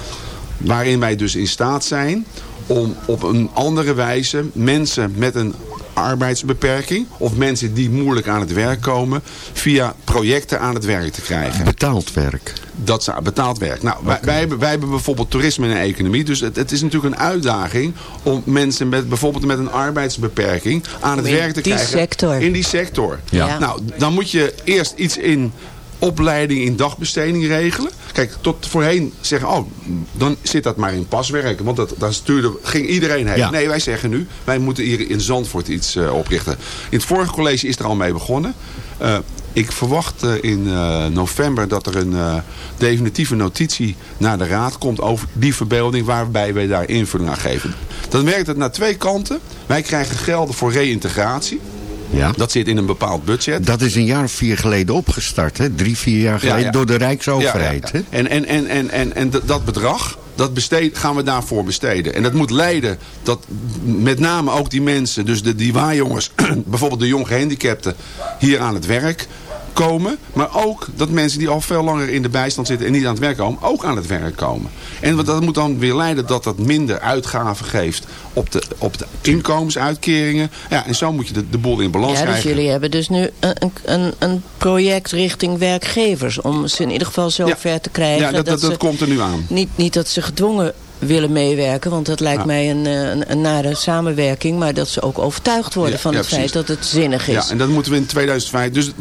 Speaker 7: Waarin wij dus in staat zijn om op een andere wijze mensen met een arbeidsbeperking of mensen die moeilijk aan het werk komen via projecten aan het werk te krijgen.
Speaker 5: Betaald werk.
Speaker 7: Dat is betaald werk. Nou, wij, wij, hebben, wij hebben bijvoorbeeld toerisme en economie. Dus het, het is natuurlijk een uitdaging om mensen met bijvoorbeeld met een arbeidsbeperking aan het
Speaker 6: In
Speaker 7: werk te
Speaker 6: die
Speaker 7: krijgen.
Speaker 6: sector.
Speaker 7: In die sector.
Speaker 6: Ja. Ja.
Speaker 7: Nou, dan moet je eerst iets in opleiding in dagbesteding regelen. Kijk, tot voorheen zeggen, oh, dan zit dat maar in paswerk. Want dat, daar stuurde, ging iedereen heen.
Speaker 5: Ja.
Speaker 7: Nee, wij zeggen nu, wij moeten hier in Zandvoort iets eh, oprichten. In het vorige college is er al mee begonnen. Eh, ik verwacht eh, in november dat er een definitieve notitie naar de raad komt over die verbeelding waarbij wij daar invulling aan geven. Dan werkt het naar twee kanten. Wij krijgen gelden voor reïntegratie.
Speaker 5: Ja.
Speaker 7: Dat zit in een bepaald budget.
Speaker 5: Dat is een jaar of vier geleden opgestart, hè? Drie, vier jaar
Speaker 7: Ja,
Speaker 5: geleden
Speaker 7: ja.
Speaker 5: door de Rijksoverheid.
Speaker 7: Ja. En, en, en, en, en, en dat- bedrag, dat besteed, gaan we daarvoor besteden. En dat moet leiden dat met name ook die mensen, dus de, die waarjongens, bijvoorbeeld de jong gehandicapten, hier aan het werk komen. Maar ook dat mensen die al veel langer in de bijstand zitten en niet aan het werk komen, ook aan het werk komen. En dat moet dan weer leiden dat dat minder uitgaven geeft op de, op de inkomensuitkeringen. Ja, en zo moet je de, de boel in balans
Speaker 6: Ja, dus
Speaker 7: krijgen.
Speaker 6: jullie hebben dus nu een, een, een project richting werkgevers. Om ze in ieder geval zo
Speaker 7: Ja.
Speaker 6: ver te krijgen.
Speaker 7: Ja, dat, dat, dat
Speaker 6: ze
Speaker 7: komt er nu aan.
Speaker 6: Niet, niet dat ze gedwongen willen meewerken. Want dat lijkt
Speaker 7: Ja.
Speaker 6: mij een, eh, een, een nare samenwerking. Maar dat ze ook overtuigd worden
Speaker 7: Ja,
Speaker 6: van
Speaker 7: ja,
Speaker 6: het feit dat het zinnig is.
Speaker 7: Ja, en dat moeten we in 2005. Dus,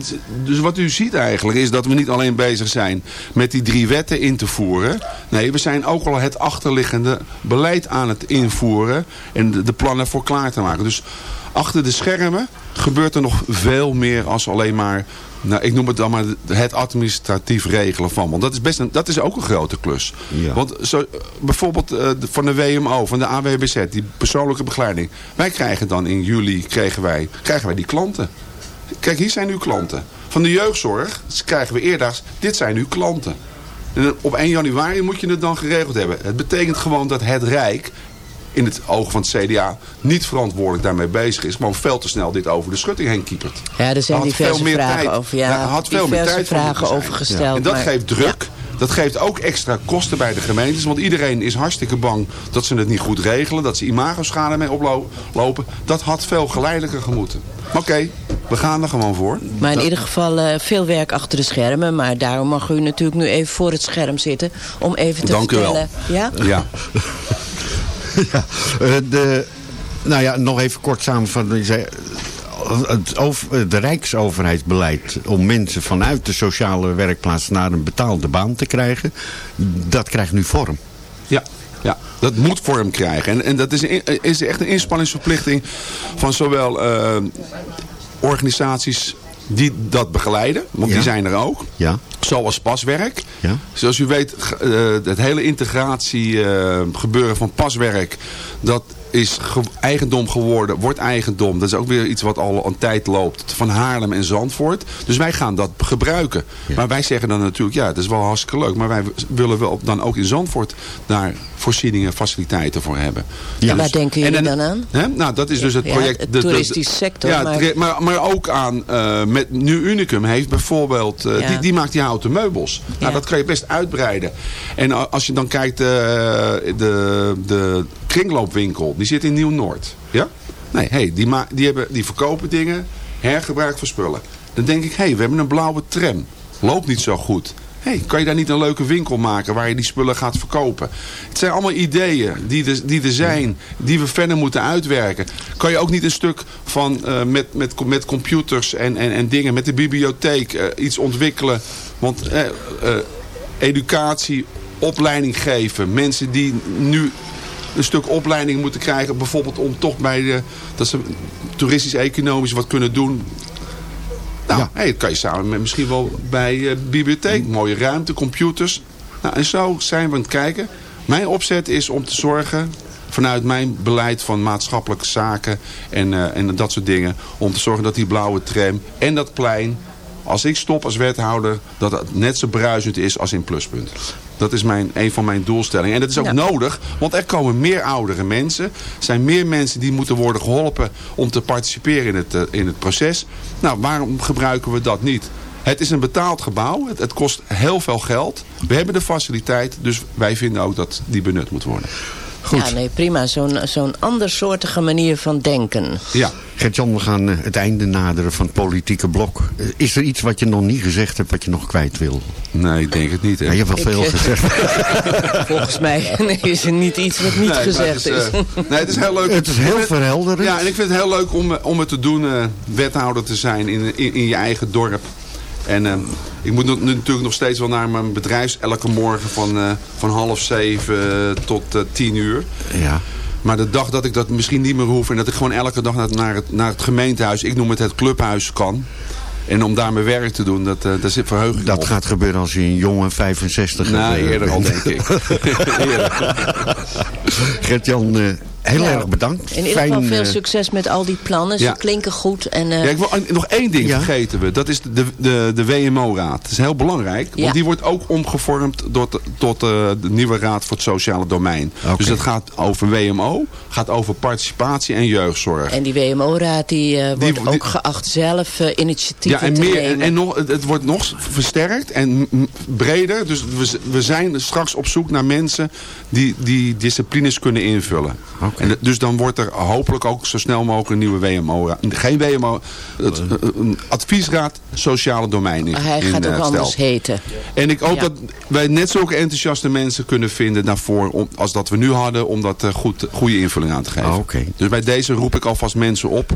Speaker 7: dus wat u ziet eigenlijk is dat we niet alleen bezig zijn met die drie wetten in te voeren. Nee, we zijn ook al het achterliggende beleid aan het invoeren. En de, de plannen voor klaar te maken. Dus achter de schermen gebeurt er nog veel meer als alleen maar... Nou, ik noem het dan maar het administratief regelen van. Want dat is, best een, dat is ook een grote klus.
Speaker 5: Ja.
Speaker 7: Want zo, bijvoorbeeld eh, van de WMO, van de AWBZ, die persoonlijke begeleiding. Wij krijgen dan in juli krijgen wij, krijgen wij die klanten. Kijk, hier zijn uw klanten. Van de jeugdzorg krijgen we eerdaags, dit zijn uw klanten. En op 1 januari moet je het dan geregeld hebben. Het betekent gewoon dat het Rijk, in het oog van het CDA, niet verantwoordelijk daarmee bezig is. Maar veel te snel dit over de schutting heen kiepert.
Speaker 6: Ja, er zijn
Speaker 7: Had
Speaker 6: diverse
Speaker 7: veel
Speaker 6: vragen
Speaker 7: tijd.
Speaker 6: over. Ja,
Speaker 7: had veel meer tijd
Speaker 6: vragen over gesteld.
Speaker 7: En dat
Speaker 6: maar-
Speaker 7: geeft druk. Dat geeft ook extra kosten bij de gemeentes. Want iedereen is hartstikke bang dat ze het niet goed regelen. Dat ze imagoschade mee oplopen. Dat had veel geleidelijker gemoeten. Maar Oké, we gaan er gewoon voor.
Speaker 6: Maar in ieder geval eh, veel werk achter de schermen. Maar daarom mag u natuurlijk nu even voor het scherm zitten. Om even te
Speaker 7: Dank u wel.
Speaker 6: vertellen. Ja?
Speaker 7: Ja.
Speaker 5: ja, eh, de, nou ja, nog even kort samenvatten. Eh, Het, over, het Rijksoverheidsbeleid om mensen vanuit de sociale werkplaats naar een betaalde baan te krijgen, dat krijgt nu vorm.
Speaker 7: Ja, ja, dat moet vorm krijgen. En, en dat is, een- is echt een inspanningsverplichting van zowel eh, organisaties die dat begeleiden. Want
Speaker 5: Ja.
Speaker 7: die zijn er ook.
Speaker 5: Ja.
Speaker 7: Zoals paswerk.
Speaker 5: Ja.
Speaker 7: Zoals u weet, eh, het hele integratie eh, gebeuren van paswerk, dat is ge- eigendom geworden, wordt eigendom. Dat is ook weer iets wat al een tijd loopt. Van Haarlem en Zandvoort. Dus wij gaan dat gebruiken. Maar wij zeggen dan natuurlijk, ja, het is wel hartstikke leuk. Maar wij willen wel dan ook in Zandvoort daar voorzieningen, faciliteiten voor hebben.
Speaker 6: Ja, waar denken jullie dan aan?
Speaker 7: Hè? Nou, dat is dus het
Speaker 6: Ja,
Speaker 7: project...
Speaker 6: het
Speaker 7: de- de-
Speaker 6: toeristische sector,
Speaker 7: Ja,
Speaker 6: maar-
Speaker 7: maar... Maar, maar ook aan... eh, met, nu Unicum heeft bijvoorbeeld... eh,
Speaker 6: Ja.
Speaker 7: die, die maakt die houten meubels. Nou, dat kan je best uitbreiden. En als je dan kijkt... eh, de, de kringloopwinkel, die zit in Nieuw-Noord. Ja? Nee, hey, die, die, hebben, die verkopen dingen, hergebruik van spullen. Dan denk ik, hé, hey, we hebben een blauwe tram. Loopt niet zo goed. hey, kan je daar niet een leuke winkel maken waar je die spullen gaat verkopen? Het zijn allemaal ideeën die er, die er zijn, die we verder moeten uitwerken. Kan je ook niet een stuk van eh, met, met, met computers en, en, en dingen, met de bibliotheek eh, iets ontwikkelen? Want eh, educatie, opleiding geven, mensen die nu een stuk opleiding moeten krijgen. Bijvoorbeeld om toch bij de, dat ze toeristisch-economisch wat kunnen doen. Nou, hey, dat kan je samen met misschien wel bij eh bibliotheek. Mooie ruimte, computers. Nou, en zo zijn we aan het kijken. Mijn opzet is om te zorgen, vanuit mijn beleid van maatschappelijke zaken en, eh, en dat soort dingen. Om te zorgen dat die blauwe tram en dat plein, als ik stop als wethouder, dat het net zo bruisend is als in Pluspunt. Dat is mijn, een van mijn doelstellingen. En dat is ook
Speaker 6: Ja.
Speaker 7: nodig, want er komen meer oudere mensen. Er zijn meer mensen die moeten worden geholpen om te participeren in het, eh, in het proces. Nou, waarom gebruiken we dat niet? Het is een betaald gebouw. Het, het kost heel veel geld. We hebben de faciliteit, dus wij vinden ook dat die benut moet worden.
Speaker 5: Goed.
Speaker 6: Ja, nee, prima. Zo'n zo'n andersoortige manier van denken.
Speaker 7: Ja.
Speaker 5: Gert-Jan, we gaan eh, het einde naderen van het politieke blok. Eh, Is er iets wat je nog niet gezegd hebt, wat je nog kwijt wil?
Speaker 7: Nee, ik denk het niet. Hè?
Speaker 5: Ja, je hebt wel veel
Speaker 6: Ik, eh,
Speaker 5: gezegd.
Speaker 6: Volgens mij is er niet iets wat niet
Speaker 7: Nee,
Speaker 6: gezegd
Speaker 7: het
Speaker 6: is.
Speaker 7: is. nee, het is heel leuk.
Speaker 5: Het is heel verhelderend.
Speaker 7: Ja, en ik vind het heel leuk om, om het te doen, eh, wethouder te zijn in, in, in je eigen dorp. En eh, ik moet nu natuurlijk nog steeds wel naar mijn bedrijf elke morgen van, eh, van half zeven tot eh, tien uur.
Speaker 5: Ja.
Speaker 7: Maar de dag dat ik dat misschien niet meer hoef en dat ik gewoon elke dag naar, naar, het, naar het gemeentehuis, ik noem het het clubhuis kan. En om daar mijn werk te doen, dat, eh daar zit me
Speaker 5: Dat
Speaker 7: op.
Speaker 5: gaat gebeuren als je een jonge 65
Speaker 7: Nou,
Speaker 5: eh,
Speaker 7: eerder al denk ik.
Speaker 5: Gert-Jan, eh, heel
Speaker 6: Nou,
Speaker 5: erg bedankt.
Speaker 6: In ieder geval veel
Speaker 5: eh,
Speaker 6: succes met al die plannen. Ze
Speaker 7: Ja.
Speaker 6: klinken goed. En, eh,
Speaker 7: Ja, ik wil nog één ding
Speaker 5: Ja.
Speaker 7: vergeten we. Dat is de, de, de WMO-raad. Dat is heel belangrijk.
Speaker 6: Ja.
Speaker 7: Want die wordt ook omgevormd tot, tot eh, de nieuwe raad voor het sociale domein. Dus dat gaat over WMO. Gaat over participatie en jeugdzorg.
Speaker 6: en die WMO-raad die, eh, wordt
Speaker 7: die-
Speaker 6: ook geacht zelf initiatieven
Speaker 7: ja, en,
Speaker 6: te
Speaker 7: meer,
Speaker 6: nemen.
Speaker 7: en, en nog, het, wordt nog versterkt en breder. Dus we, we zijn straks op zoek naar mensen die die disciplines kunnen invullen. En de- dus dan wordt er hopelijk ook zo snel mogelijk een nieuwe WMO. raad- Geen WMO, het, eh, een adviesraad sociale domein. in-
Speaker 6: Maar hij gaat ook
Speaker 7: ingesteld.
Speaker 6: anders heten.
Speaker 7: En ik hoop
Speaker 6: Ja.
Speaker 7: dat wij net zulke enthousiaste mensen kunnen vinden daarvoor om, als dat we nu hadden, om dat eh, goed, goede invulling aan te geven.
Speaker 5: Ah, oké.
Speaker 7: Dus bij deze roep ik alvast mensen op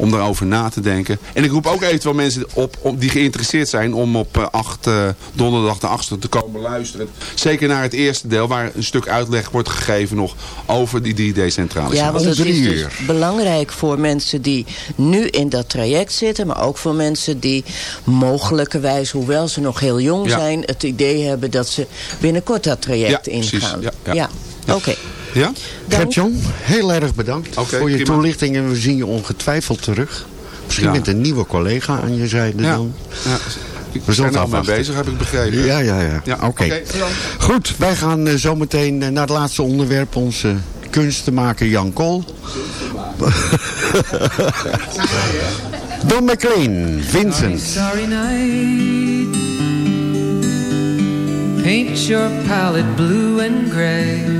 Speaker 7: om daarover na te denken. En ik roep ook eventueel mensen op, om, die geïnteresseerd zijn om op eh, 8, eh, donderdag de 8e te komen luisteren. Zeker naar het eerste deel waar een stuk uitleg wordt gegeven nog over die, die decentralisatie.
Speaker 6: Ja, want is
Speaker 5: drie
Speaker 6: dus
Speaker 5: uur.
Speaker 6: belangrijk voor mensen die nu in dat traject zitten. Maar ook voor mensen die mogelijkerwijs, hoewel ze nog heel jong
Speaker 7: Ja.
Speaker 6: zijn... het idee hebben dat ze binnenkort dat traject
Speaker 7: Ja, precies.
Speaker 6: ingaan.
Speaker 7: Ja, ja.
Speaker 6: ja. oké.
Speaker 7: Ja?
Speaker 5: Gert-Jan, heel erg bedankt voor je
Speaker 7: prima.
Speaker 5: toelichting. En we zien je ongetwijfeld terug. Misschien
Speaker 7: Ja.
Speaker 5: met een nieuwe collega aan je zijde
Speaker 7: Ja.
Speaker 5: dan.
Speaker 7: ja. Ik
Speaker 5: We zullen
Speaker 7: ben er al mee bezig, heb ik begrepen.
Speaker 5: Ja, ja, ja.
Speaker 7: Ja,
Speaker 5: Oké. Goed, wij gaan eh, zo meteen eh, naar het laatste onderwerp. Onze kunstenmaker Jan Kool. Don McLean, Vincent.
Speaker 9: Sorry night. Paint your palette blue and gray.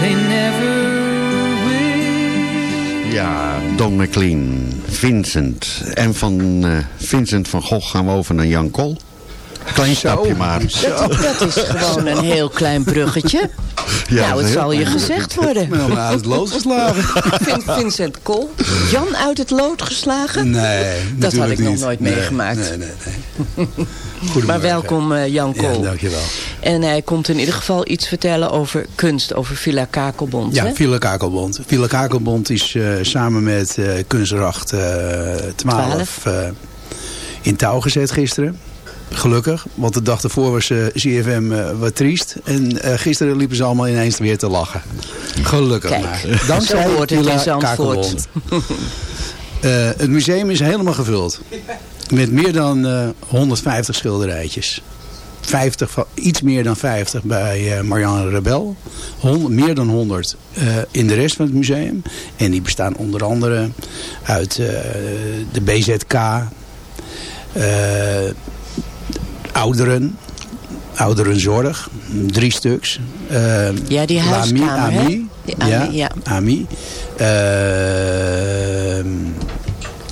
Speaker 9: they never
Speaker 5: Ja, Don McLean, Vincent. En van eh, Vincent van Gogh gaan we over naar Jan Kool. Klein stapje maar.
Speaker 6: Dat, dat is gewoon een heel klein bruggetje.
Speaker 5: Ja,
Speaker 6: nou, het zal je gezegd worden.
Speaker 10: Nou, maar uit het lood geslagen.
Speaker 6: Vin- Vincent Kool. Jan uit het lood geslagen?
Speaker 10: Nee,
Speaker 6: Dat had ik nog
Speaker 10: niet.
Speaker 6: nooit
Speaker 10: Nee,
Speaker 6: meegemaakt.
Speaker 10: Nee, nee, nee.
Speaker 6: Maar welkom eh, Jan
Speaker 10: Ja,
Speaker 6: Kool.
Speaker 10: dankjewel.
Speaker 6: En hij komt in ieder geval iets vertellen over kunst, over Villa Kakelbond.
Speaker 10: Ja,
Speaker 6: hè?
Speaker 10: Villa Kakelbond. Villa Kakelbond is eh, samen met eh Kunstracht eh 12 eh, in touw gezet gisteren. Gelukkig, want de dag ervoor was eh, CFM eh, wat triest. En eh, gisteren liepen ze allemaal ineens weer te lachen. Gelukkig
Speaker 6: Kijk,
Speaker 10: maar.
Speaker 6: zo
Speaker 10: Dankzij
Speaker 6: het in Zandvoort.
Speaker 10: Eh, het museum is helemaal gevuld. Met meer dan eh 150 schilderijtjes. 50, van- iets meer dan 50 bij eh, Marianne Rebel. 100, meer dan 100 eh, in de rest van het museum. En die bestaan onder andere uit eh, de BZK, eh, ouderen, ouderenzorg, drie stuks. Eh,
Speaker 6: Ja, die huiskamer,
Speaker 10: Lami? Ami,
Speaker 6: Die Ami,
Speaker 10: ja,
Speaker 6: ja.
Speaker 10: Ami. Eh,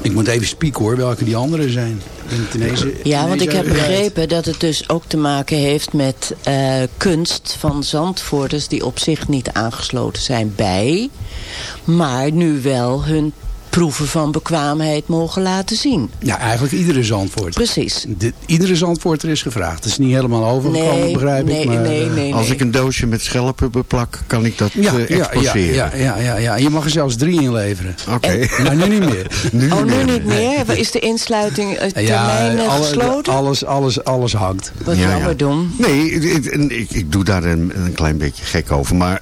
Speaker 10: ik moet even spieken hoor, welke die andere zijn.
Speaker 6: Ja, want ik heb begrepen dat het dus ook te maken heeft met eh, kunst van Zandvoorters die op zich niet aangesloten zijn bij, maar nu wel hun proeven van bekwaamheid mogen laten zien.
Speaker 10: Ja, eigenlijk iedere Zandvoort.
Speaker 6: Precies.
Speaker 10: De, iedere Zandvoorter is gevraagd. Dat is niet helemaal overgekomen,
Speaker 6: Nee,
Speaker 10: begrijp
Speaker 6: nee,
Speaker 10: ik. Maar,
Speaker 6: nee,
Speaker 10: eh,
Speaker 6: nee,
Speaker 5: Als ik een doosje met schelpen beplak, kan ik dat
Speaker 10: Ja,
Speaker 5: eh,
Speaker 10: ja, ja,
Speaker 5: exposeren.
Speaker 10: ja, ja, ja, ja. Je mag er zelfs drie inleveren.
Speaker 5: Oké.
Speaker 10: Maar nu niet meer.
Speaker 5: Nu
Speaker 6: Oh, nu
Speaker 5: meer.
Speaker 6: niet meer? Is de insluiting termijn eh,
Speaker 10: alle-
Speaker 6: gesloten?
Speaker 10: alles, alles, alles hangt.
Speaker 6: Wat
Speaker 5: Ja,
Speaker 6: jammer
Speaker 5: ja.
Speaker 6: doen.
Speaker 5: Nee, ik, ik, ik- ik doe daar een, een klein beetje gek over. Maar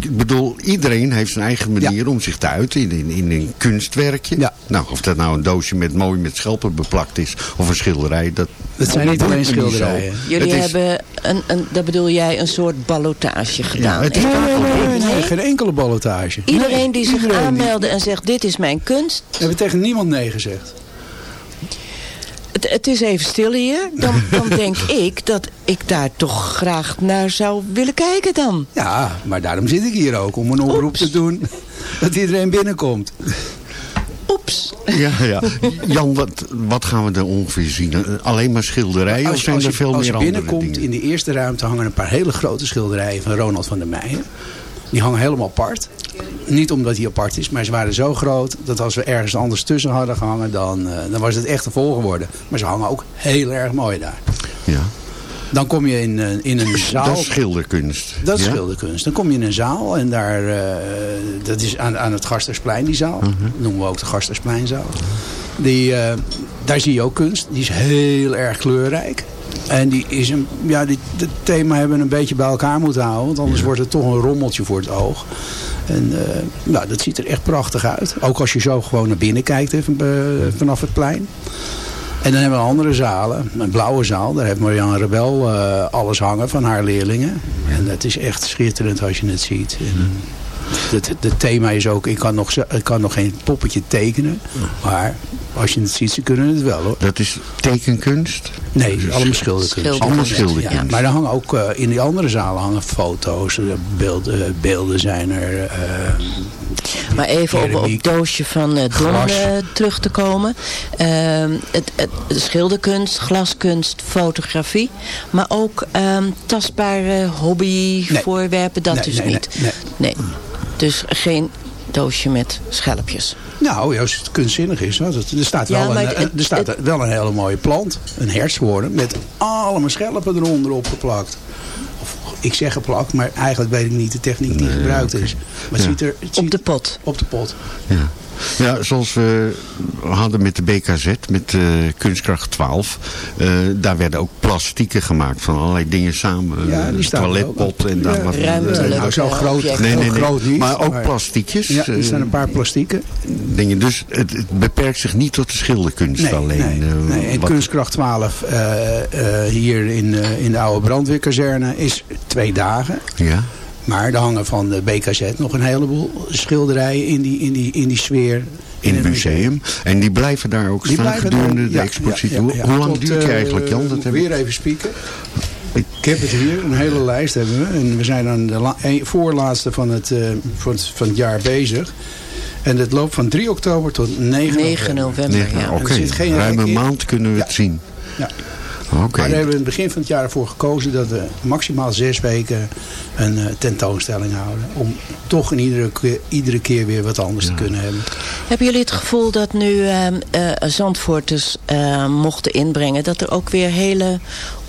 Speaker 5: ik bedoel, iedereen heeft zijn eigen manier om zich te uiten in, in, in een kunstwerkje.
Speaker 10: Ja.
Speaker 5: Nou, of dat nou een doosje met mooi met schelpen beplakt is of een schilderij. Dat,
Speaker 10: Het zijn niet alleen
Speaker 5: niet
Speaker 10: schilderijen.
Speaker 6: Jullie
Speaker 5: Het is-
Speaker 6: hebben, een, een, dat bedoel jij, een soort ballotage gedaan.
Speaker 5: het is
Speaker 10: Nee, nee, nee,
Speaker 6: Nee?
Speaker 10: geen enkele ballotage.
Speaker 6: Iedereen
Speaker 10: Nee,
Speaker 6: die zich
Speaker 10: iedereen die-
Speaker 6: aanmeldde en zegt, dit is mijn kunst.
Speaker 10: We hebben tegen niemand nee gezegd.
Speaker 6: Het, het is even stil hier. Dan, dan denk ik dat ik daar toch graag naar zou willen kijken dan.
Speaker 10: Ja, maar daarom zit ik hier ook. Om een oproep
Speaker 6: Oeps.
Speaker 10: te doen dat iedereen binnenkomt.
Speaker 6: Oeps.
Speaker 5: Ja, ja. Jan, wat, wat gaan we er ongeveer zien? Eh, Alleen maar schilderijen of
Speaker 10: Als,
Speaker 5: zijn
Speaker 10: als
Speaker 5: er
Speaker 10: je,
Speaker 5: veel
Speaker 10: als je
Speaker 5: meer andere
Speaker 10: binnenkomt,
Speaker 5: dingen?
Speaker 10: in de eerste ruimte hangen een paar hele grote schilderijen van Ronald van der Meijen. Die hangen helemaal apart. Niet omdat hij apart is, maar ze waren zo groot dat als we ergens anders tussen hadden gehangen, dan, eh, dan was het echt een vol geworden. Maar ze hangen ook heel erg mooi daar.
Speaker 5: Ja.
Speaker 10: Dan kom je in, eh, in een zaal.
Speaker 5: Dat is schilderkunst.
Speaker 10: Dat is
Speaker 5: Ja?
Speaker 10: schilderkunst. Dan kom je in een zaal en daar, eh, dat is aan, aan het Gastersplein die zaal.
Speaker 5: Mhm.
Speaker 10: Dat noemen we ook de Gasterspleinzaal. Die, eh, daar zie je ook kunst. Die is heel erg kleurrijk. En die is een, ja, die, het thema hebben we een beetje bij elkaar moeten houden. Want anders wordt het toch een rommeltje voor het oog. En nou, dat ziet er echt prachtig uit. Ook als je zo gewoon naar binnen kijkt even, vanaf het plein. En dan hebben we andere zalen. Een blauwe zaal. Daar heeft Marianne Rebel eh, alles hangen van haar leerlingen. En het is echt schitterend als je het ziet. Het, het thema is ook, ik kan, nog, ik kan nog geen poppetje tekenen. Maar als je het ziet, ze kunnen het wel hoor.
Speaker 5: Dat is tekenkunst?
Speaker 10: Nee, allemaal schilderkunst.
Speaker 6: Schilderkunst.
Speaker 5: Allemaal schilderkunst.
Speaker 10: Ja, maar er hangen ook eh, in die andere zalen hangen foto's, eh, beelden, eh, beelden zijn er. eh,
Speaker 6: Maar even op, het doosje van eh Don terug te komen. Ehm, het, het, de schilderkunst, glaskunst, fotografie. Maar ook ehm, tastbare hobbyvoorwerpen, dat
Speaker 10: Nee,
Speaker 6: dus
Speaker 10: nee,
Speaker 6: niet.
Speaker 10: nee,
Speaker 6: nee. Dus geen doosje met schelpjes.
Speaker 10: Nou, als het kunstzinnig is. Er staat, wel, een,
Speaker 6: het-
Speaker 10: eh, er staat
Speaker 6: het-
Speaker 10: wel een hele mooie plant. Een hertshoorn met allemaal schelpen eronder opgeplakt. Of, ik zeg geplakt, maar eigenlijk weet ik niet de techniek die gebruikt is. Maar het
Speaker 5: Ja.
Speaker 10: ziet er... Het
Speaker 6: Op de pot.
Speaker 10: op de pot.
Speaker 5: Ja. Ja, zoals we hadden met de BKZ, met eh, Kunstkracht 12. eh, daar werden ook plastieken gemaakt van allerlei dingen samen.
Speaker 10: Ja,
Speaker 5: eh,
Speaker 10: die
Speaker 5: toiletpot en daar
Speaker 10: Ja,
Speaker 5: wat.
Speaker 6: ruimtelijk.
Speaker 10: nou, zo groot.
Speaker 5: Nee, nee, nee.
Speaker 10: groot niet.
Speaker 5: maar ook plastiekjes.
Speaker 10: Ja, er staan een paar plastieken.
Speaker 5: dingen. Dus het, het beperkt zich niet tot de schilderkunst
Speaker 10: Nee,
Speaker 5: alleen.
Speaker 10: nee, nee. En Kunstkracht 12 eh, eh, hier in, in de oude brandweerkazerne is twee dagen.
Speaker 5: Ja.
Speaker 10: Maar er hangen van de BKZ nog een heleboel schilderijen in die, in die, in die sfeer.
Speaker 5: In het museum. En die blijven daar ook
Speaker 10: Die
Speaker 5: staan gedurende de
Speaker 10: ja,
Speaker 5: expositie.
Speaker 10: ja, ja,
Speaker 5: Hoe-
Speaker 10: ja.
Speaker 5: Hoe lang
Speaker 10: Tot,
Speaker 5: duurt die
Speaker 10: eh,
Speaker 5: eigenlijk, Jan? Dat heb
Speaker 10: weer
Speaker 5: ik...
Speaker 10: even spieken. Ik heb het hier, een hele lijst hebben we. En we zijn aan de voorlaatste van het, eh, van, het, van het jaar bezig. En het loopt van 3 oktober tot 9,
Speaker 6: 9 november,
Speaker 5: Nee,
Speaker 6: ja.
Speaker 5: Oké,
Speaker 10: zit geen
Speaker 5: ruim een maand kunnen we
Speaker 10: Ja.
Speaker 5: het zien.
Speaker 10: Ja.
Speaker 5: Oké.
Speaker 10: Maar daar hebben we in het begin van het jaar ervoor gekozen dat we maximaal zes weken een eh, tentoonstelling houden. Om toch in iedere, keer- iedere keer weer wat anders te kunnen hebben.
Speaker 6: Hebben jullie het gevoel dat nu ehm eh, Zandvoorters eh, mochten inbrengen... dat er ook weer hele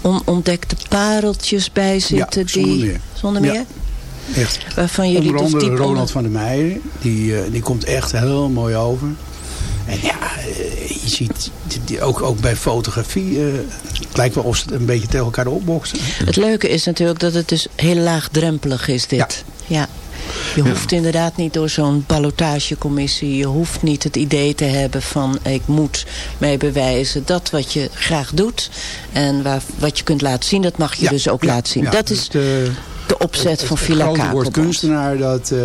Speaker 6: onontdekte pareltjes bij zitten?
Speaker 10: zonder
Speaker 6: die,
Speaker 10: meer.
Speaker 6: Zonder
Speaker 10: Ja.
Speaker 6: meer?
Speaker 10: Echt.
Speaker 6: Waarvan jullie
Speaker 10: Onder
Speaker 6: dus
Speaker 10: andere Ronald
Speaker 6: onder-
Speaker 10: van der Meijer. Die, eh, die komt echt heel mooi over. En ja, eh, je ziet ook, ook bij fotografie. eh, het lijkt wel of ze een beetje tegen elkaar opboksen.
Speaker 6: Het leuke is natuurlijk dat het dus heel laagdrempelig is dit. Ja. Je hoeft inderdaad niet door zo'n ballotagecommissie. Je hoeft niet het idee te hebben van ik moet mij bewijzen. Dat wat je graag doet en waar, wat je kunt laten zien, dat mag je
Speaker 10: Ja,
Speaker 6: dus ook
Speaker 10: ja,
Speaker 6: laten zien.
Speaker 10: ja.
Speaker 6: dat is
Speaker 10: Het, eh,
Speaker 6: de opzet van
Speaker 10: het
Speaker 6: Villa
Speaker 10: grote woord
Speaker 6: Kakelbond.
Speaker 10: kunstenaar, dat eh,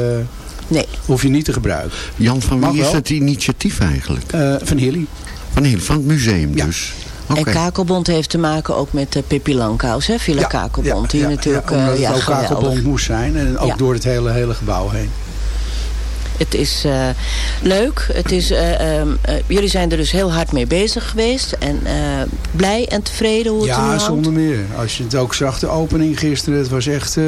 Speaker 6: Nee.
Speaker 10: hoef je niet te gebruiken.
Speaker 5: Jan, van
Speaker 10: Mag
Speaker 5: wie is het initiatief eigenlijk?
Speaker 10: Eh, van Hilly.
Speaker 5: Van, heel, van het museum
Speaker 10: Ja.
Speaker 5: dus?
Speaker 6: En. Kakelbond heeft te maken ook met uh, Pippi Langkous, hè? Villa Kakelbond. die natuurlijk,
Speaker 10: ja, omdat
Speaker 6: eh,
Speaker 10: het
Speaker 6: ja,
Speaker 10: ook
Speaker 6: geweldig.
Speaker 10: Kakelbond moest zijn. En ook
Speaker 6: Ja.
Speaker 10: door het hele, hele gebouw heen.
Speaker 6: Het is eh, leuk. Het is, eh, ehm, eh, jullie zijn er dus heel hard mee bezig geweest. En eh, blij en tevreden hoe het
Speaker 10: Ja, zonder meer. Als je het ook zag, de opening gisteren. Het was echt eh,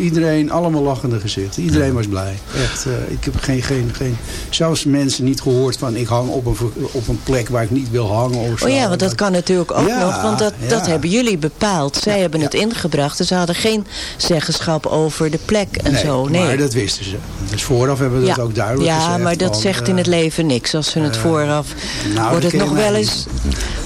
Speaker 10: iedereen, allemaal lachende gezichten. Iedereen was blij. Echt, eh, ik heb geen, geen, geen... Zelfs mensen niet gehoord van ik hang op een, op een plek waar ik niet wil hangen of zo.
Speaker 6: Oh ja, want dat kan natuurlijk ook
Speaker 10: Ja,
Speaker 6: nog. Want dat,
Speaker 10: ja.
Speaker 6: dat hebben jullie bepaald. Zij hebben het ingebracht. Dus ze hadden geen zeggenschap over de plek en
Speaker 10: nee,
Speaker 6: zo. Nee.
Speaker 10: maar dat wisten ze. Dus vooraf hebben we dat
Speaker 6: ja.
Speaker 10: ook duidelijk
Speaker 6: Ja,
Speaker 10: gezegd
Speaker 6: maar dat zegt
Speaker 10: eh,
Speaker 6: in het leven niks. Als ze het vooraf...
Speaker 10: nou,
Speaker 6: wordt
Speaker 10: dat
Speaker 6: het nog wel eens...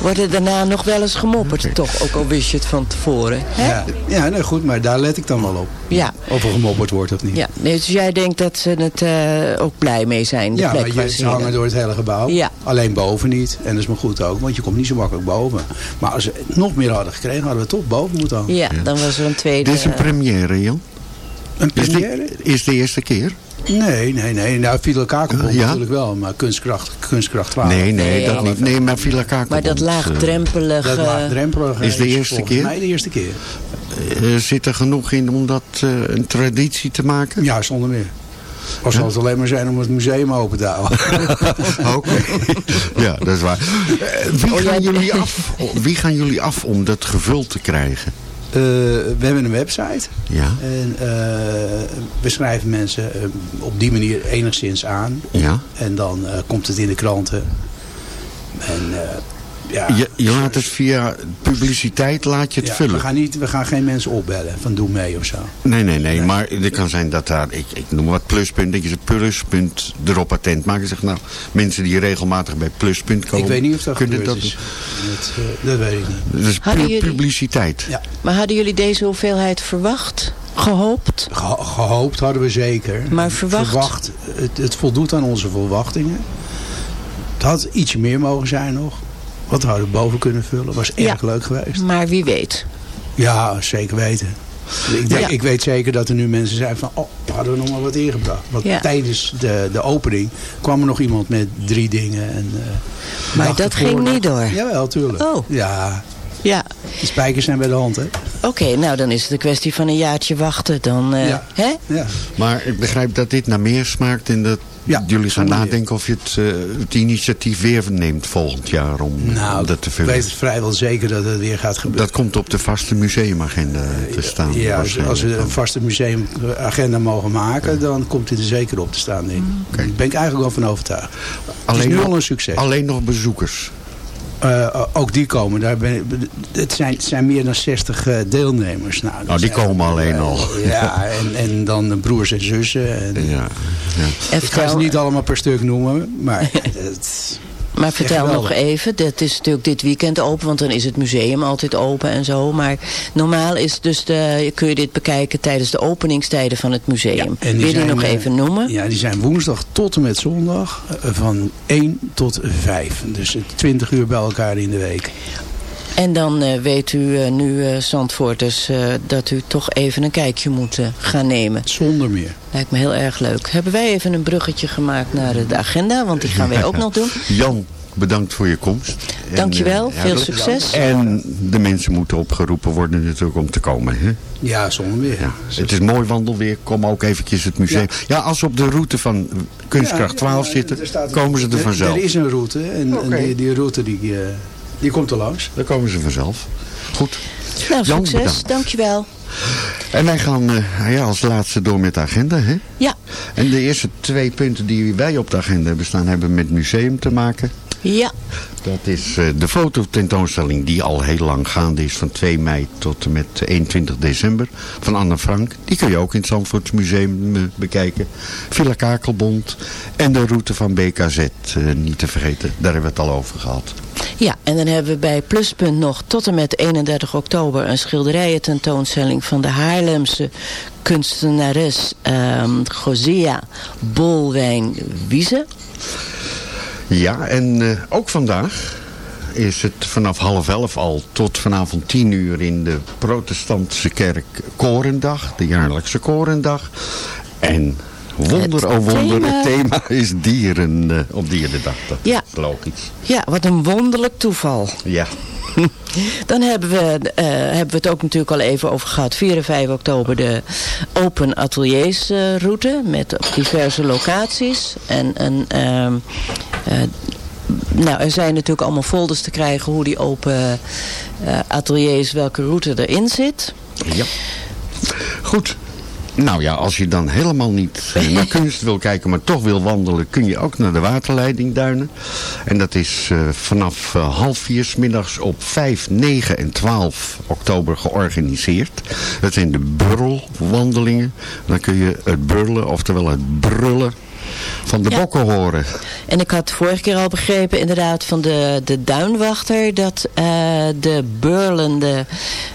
Speaker 6: Wordt het daarna nog wel eens gemopperd, toch? Ook al wist je het van tevoren. Hè?
Speaker 10: Ja, ja nee, goed, maar daar let ik dan wel op.
Speaker 6: Ja.
Speaker 10: Of er gemopperd wordt of niet.
Speaker 6: Ja, nee, dus jij denkt dat ze het eh, ook blij mee zijn, de
Speaker 10: Ja,
Speaker 6: plek
Speaker 10: maar
Speaker 6: waar
Speaker 10: je,
Speaker 6: ze
Speaker 10: ze hangen door het hele gebouw.
Speaker 6: Ja.
Speaker 10: Alleen boven niet. En dat is maar goed ook, want je komt niet zo makkelijk boven. Maar als we nog meer hadden gekregen, hadden we toch boven moeten hangen.
Speaker 6: Ja, dan was er een tweede...
Speaker 5: Dit is een première, Jan.
Speaker 10: Een
Speaker 5: Is,
Speaker 10: première?
Speaker 5: dit, is de eerste keer?
Speaker 10: Nee, nee, nee. Nou, Fidel Kakelbond
Speaker 5: Ja?
Speaker 10: natuurlijk wel, maar kunstkracht, kunstkracht 12.
Speaker 5: Nee, nee,
Speaker 6: Nee,
Speaker 5: dat niet. Nee, maar Villa Kakelbond.
Speaker 6: maar dat laagdrempelige...
Speaker 10: Dat laagdrempelige
Speaker 5: Is de eerste keer?
Speaker 10: mij de eerste keer.
Speaker 5: eh, zit er genoeg in om dat eh, een traditie te maken?
Speaker 10: Ja, zonder meer. Of zal het alleen maar zijn om het museum open te houden.
Speaker 5: Oké. ja, dat is waar. Eh, wie,
Speaker 6: Oh,
Speaker 5: gaan jullie af, wie gaan jullie af om dat gevuld te krijgen?
Speaker 10: Eh, we hebben een website.
Speaker 5: Ja.
Speaker 10: En eh, we schrijven mensen eh, op die manier enigszins aan.
Speaker 5: Ja.
Speaker 10: En dan komt het in de kranten. En ja,
Speaker 5: Je, je laat het via publiciteit laat je het
Speaker 10: ja,
Speaker 5: vullen.
Speaker 10: we, gaan niet, we gaan geen mensen opbellen van doe mee of zo.
Speaker 5: Nee, nee, nee, maar het kan zijn dat daar, ik, ik noem wat pluspunt, dat je ze pluspunt erop attent maakt. Ik zeg nou, mensen die regelmatig bij pluspunt komen.
Speaker 10: ik weet niet of dat
Speaker 5: kunnen
Speaker 10: gebeurd
Speaker 5: dat
Speaker 10: is. Dat, eh, dat weet ik niet.
Speaker 5: Dat is
Speaker 6: Hadden
Speaker 5: puur
Speaker 6: jullie-
Speaker 5: publiciteit.
Speaker 10: Ja.
Speaker 6: Maar hadden jullie deze hoeveelheid verwacht? Gehoopt?
Speaker 10: Ge- gehoopt hadden we zeker.
Speaker 6: Maar verwacht?
Speaker 10: het, het voldoet aan onze verwachtingen. Het had iets meer mogen zijn nog. Wat we hadden boven kunnen vullen. Was erg
Speaker 6: Ja.
Speaker 10: leuk geweest.
Speaker 6: Maar wie weet.
Speaker 10: Ja, zeker weten. Ik, denk,
Speaker 6: Ja.
Speaker 10: ik weet zeker dat er nu mensen zijn van... Oh, hadden we nog maar wat ingebracht. Want
Speaker 6: Ja.
Speaker 10: tijdens de, de opening kwam er nog iemand met drie dingen. En, eh,
Speaker 6: Maar dat
Speaker 10: ervoor
Speaker 6: ging
Speaker 10: nog-
Speaker 6: niet door.
Speaker 10: Jawel, tuurlijk.
Speaker 6: Oh.
Speaker 10: Ja,
Speaker 6: Ja,
Speaker 10: de spijkers zijn bij de hand, hè?
Speaker 6: oké. nou, dan is het een kwestie van een jaartje wachten. Dan, eh,
Speaker 10: Ja.
Speaker 6: hè?
Speaker 10: Ja.
Speaker 5: Maar ik begrijp dat dit naar meer smaakt en dat
Speaker 10: Ja,
Speaker 5: jullie gaan nadenken of je het, eh, het initiatief weer neemt volgend jaar om,
Speaker 10: Nou,
Speaker 5: om dat te
Speaker 10: ik
Speaker 5: vullen.
Speaker 10: weet vrijwel zeker dat het weer gaat gebeuren.
Speaker 5: Dat komt op de vaste museumagenda te staan.
Speaker 10: Ja, als, we een vaste museumagenda mogen maken, dan komt hij er zeker op te staan, denk ik. Daar ben ik eigenlijk wel van overtuigd. het is nu al een succes.
Speaker 5: Alleen nog bezoekers.
Speaker 10: Eh, ook die komen. Daar ben ik, het, zijn, het zijn meer dan 60 eh, deelnemers. Nou,
Speaker 5: Nou, die komen alleen al.
Speaker 10: Ja, en, en dan de broers en zussen. En,
Speaker 5: Ja, ja.
Speaker 10: Ik ga ze niet allemaal per stuk noemen, maar het,
Speaker 6: maar vertel nog even, dat is natuurlijk dit weekend open, want dan is het museum altijd open en zo. Maar normaal is dus de, kun je dit bekijken tijdens de openingstijden van het museum.
Speaker 10: en
Speaker 6: Wil je die nog
Speaker 10: eh,
Speaker 6: even noemen?
Speaker 10: Ja, die zijn woensdag tot en met zondag eh, van 1 tot 5. Dus 20 uur bij elkaar in de week.
Speaker 6: En dan eh, weet u eh, nu, eh Zandvoorters, eh, dat u toch even een kijkje moet gaan nemen.
Speaker 10: Zonder meer.
Speaker 6: Lijkt me heel erg leuk. Hebben wij even een bruggetje gemaakt naar de agenda, want die gaan wij ook nog doen.
Speaker 5: Jan, bedankt voor je komst. En,
Speaker 6: Dankjewel,
Speaker 5: eh,
Speaker 6: veel
Speaker 5: ja,
Speaker 6: succes.
Speaker 5: En de mensen moeten opgeroepen worden natuurlijk om te komen. Hè?
Speaker 10: Ja, zonder meer.
Speaker 5: Ja. Het is mooi wandelweer. Kom ook eventjes het museum. Ja, als ze op de route van Kunstkracht
Speaker 10: Ja,
Speaker 5: 12
Speaker 10: ja,
Speaker 5: zitten, komen ze er vanzelf.
Speaker 10: Er is een route en, en die, die route die, eh, die komt er langs.
Speaker 5: Dan komen ze vanzelf. Goed.
Speaker 6: Nou,
Speaker 5: Jan,
Speaker 6: succes.
Speaker 5: bedankt.
Speaker 6: Dankjewel.
Speaker 5: En wij gaan eh, ja, als laatste door met de agenda. Hè?
Speaker 6: Ja,
Speaker 5: En de eerste twee punten die wij op de agenda hebben staan... hebben met museum te maken.
Speaker 6: Ja.
Speaker 5: Dat is eh, de fototentoonstelling die al heel lang gaande is. Van 2 mei tot en met 21 december. Van Anne Frank. Die kun je ook in het Zandvoortsmuseum eh, bekijken. Villa Kakelbond. En de route van BKZ. eh, niet te vergeten. Daar hebben we het al over gehad.
Speaker 6: Ja, en dan hebben we bij Pluspunt nog tot en met 31 oktober een schilderijen tentoonstelling van de Haarlemse kunstenares ehm Gozea Bolwijn Wiese.
Speaker 5: Ja, en eh, ook vandaag is het vanaf half elf al tot vanavond tien uur in de protestantse kerk Korendag. De jaarlijkse Korendag. En wonder,
Speaker 6: Het
Speaker 5: oh wonder,
Speaker 6: thema-
Speaker 5: het thema is dieren eh, op dierendag. Dat
Speaker 6: Ja.
Speaker 5: is logisch.
Speaker 6: Ja, wat een wonderlijk toeval.
Speaker 5: Ja.
Speaker 6: Dan hebben we, eh, hebben we het ook natuurlijk al even over gehad. 4 en 5 oktober de Open Ateliers eh, route met op diverse locaties. En een, ehm, eh, nou, er zijn natuurlijk allemaal folders te krijgen hoe die open ateliers, welke route erin zit.
Speaker 5: ja. Goed. Nou ja, als je dan helemaal niet naar kunst wil kijken, maar toch wil wandelen, kun je ook naar de waterleidingduinen. En dat is eh, vanaf eh, half vier 's middags op 5, 9 en 12 oktober georganiseerd. Dat zijn de burlwandelingen. Dan kun je het burlen, oftewel het brullen, van de bokken horen.
Speaker 6: En ik had vorige keer al begrepen inderdaad van de, de duinwachter... dat eh, de beurlende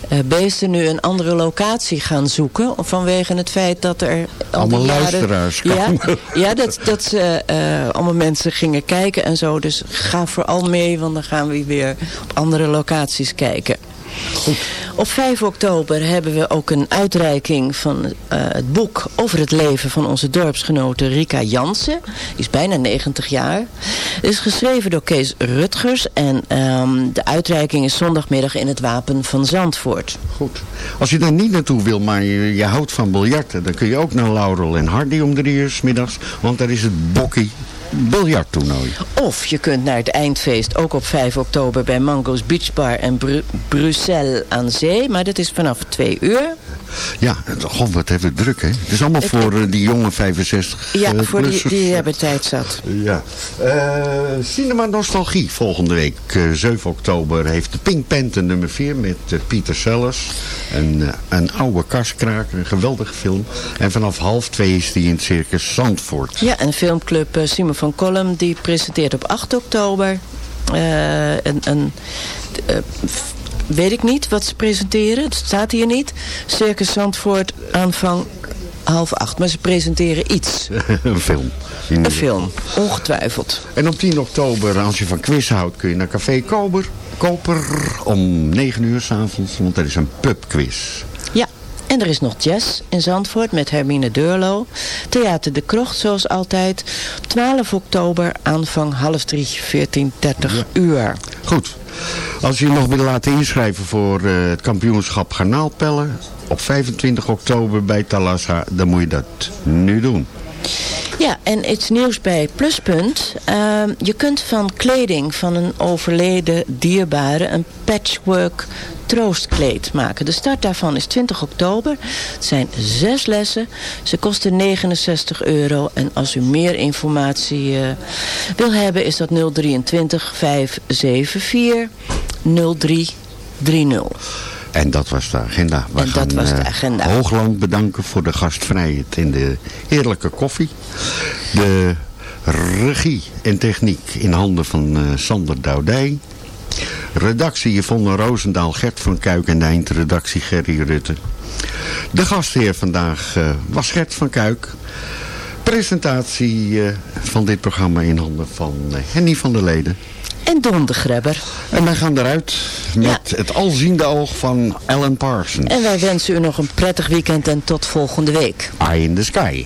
Speaker 6: eh, beesten nu een andere locatie gaan zoeken. Vanwege het feit dat er... al
Speaker 5: Allemaal
Speaker 6: jaren-
Speaker 5: luisteraars
Speaker 6: Ja,
Speaker 5: komen.
Speaker 6: ja dat, dat ze eh, allemaal mensen gingen kijken en zo. Dus ga vooral mee, want dan gaan we weer op andere locaties kijken. Op 5 oktober hebben we ook een uitreiking van eh, het boek over het leven van onze dorpsgenote Rika Jansen. Die is bijna 90 jaar. Het is geschreven door Kees Rutgers en ehm, de uitreiking is zondagmiddag in het Wapen van Zandvoort.
Speaker 5: Goed. Als je daar niet naartoe wil, maar je, houdt van biljarten... dan kun je ook naar Laurel en Hardy om drie uur 's middags. Want daar is het Bokkie biljarttoernooi.
Speaker 6: Of je kunt naar het eindfeest ook op 5 oktober bij Mango's Beach Bar en Bru Bruxelles aan Zee. Maar dat is vanaf 2 uur.
Speaker 5: Ja, god, wat heeft het druk, hè? Het is allemaal voor eh, die jonge 65
Speaker 6: Ja,
Speaker 5: eh,
Speaker 6: voor die, die hebben tijd zat.
Speaker 5: Ja. Eh, Cinema Nostalgie volgende week. eh, 7 oktober heeft de Pink Panther nummer 4 met eh, Pieter Sellers. Een, eh, een oude kaskraker, een geweldige film. En vanaf half twee is die in het Circus Zandvoort.
Speaker 6: Ja, en filmclub eh, Simon van Kolm die presenteert op 8 oktober eh, een, een eh, weet ik niet wat ze presenteren. Het staat hier niet. Circus Zandvoort aanvang half acht. Maar ze presenteren iets.
Speaker 5: een film.
Speaker 6: Een film, ongetwijfeld.
Speaker 5: En op 10 oktober, als je van quiz houdt, kun je naar Café Koper. Koper om 9 uur s'avonds, want er is een pubquiz.
Speaker 6: Ja, en er is nog jazz in Zandvoort met Hermine Deurlo. Theater de Krocht zoals altijd. Op 12 oktober aanvang half drie, 14.30 uur.
Speaker 5: Goed. Als je je nog wil laten inschrijven voor eh, het kampioenschap garnaalpellen... op 25 oktober bij Talassa, dan moet je dat nu doen.
Speaker 6: Ja, en iets nieuws bij Pluspunt. Ehm, je kunt van kleding van een overleden dierbare een patchwork troostkleed maken. De start daarvan is 20 oktober. Het zijn zes lessen. Ze kosten 69 euro. En als u meer informatie eh, wil hebben is dat 023 574 0330.
Speaker 5: En dat was de agenda. We
Speaker 6: En dat was de
Speaker 5: eh,
Speaker 6: agenda.
Speaker 5: Hoogland bedanken voor de gastvrijheid en de heerlijke koffie. De regie en techniek in handen van eh, Sander Doudij. Redactie Yvonne Roosendaal, Gert van Kuik en de eindredactie Gerry Rutte. De gastheer vandaag eh, was Gert van Kuik. Presentatie van dit programma in handen van Henny van der Leden.
Speaker 6: En Don de Grebber.
Speaker 5: En wij gaan eruit met het alziende oog van Alan Parsons.
Speaker 6: En wij wensen u nog een prettig weekend en tot volgende week.
Speaker 5: Eye in the Sky.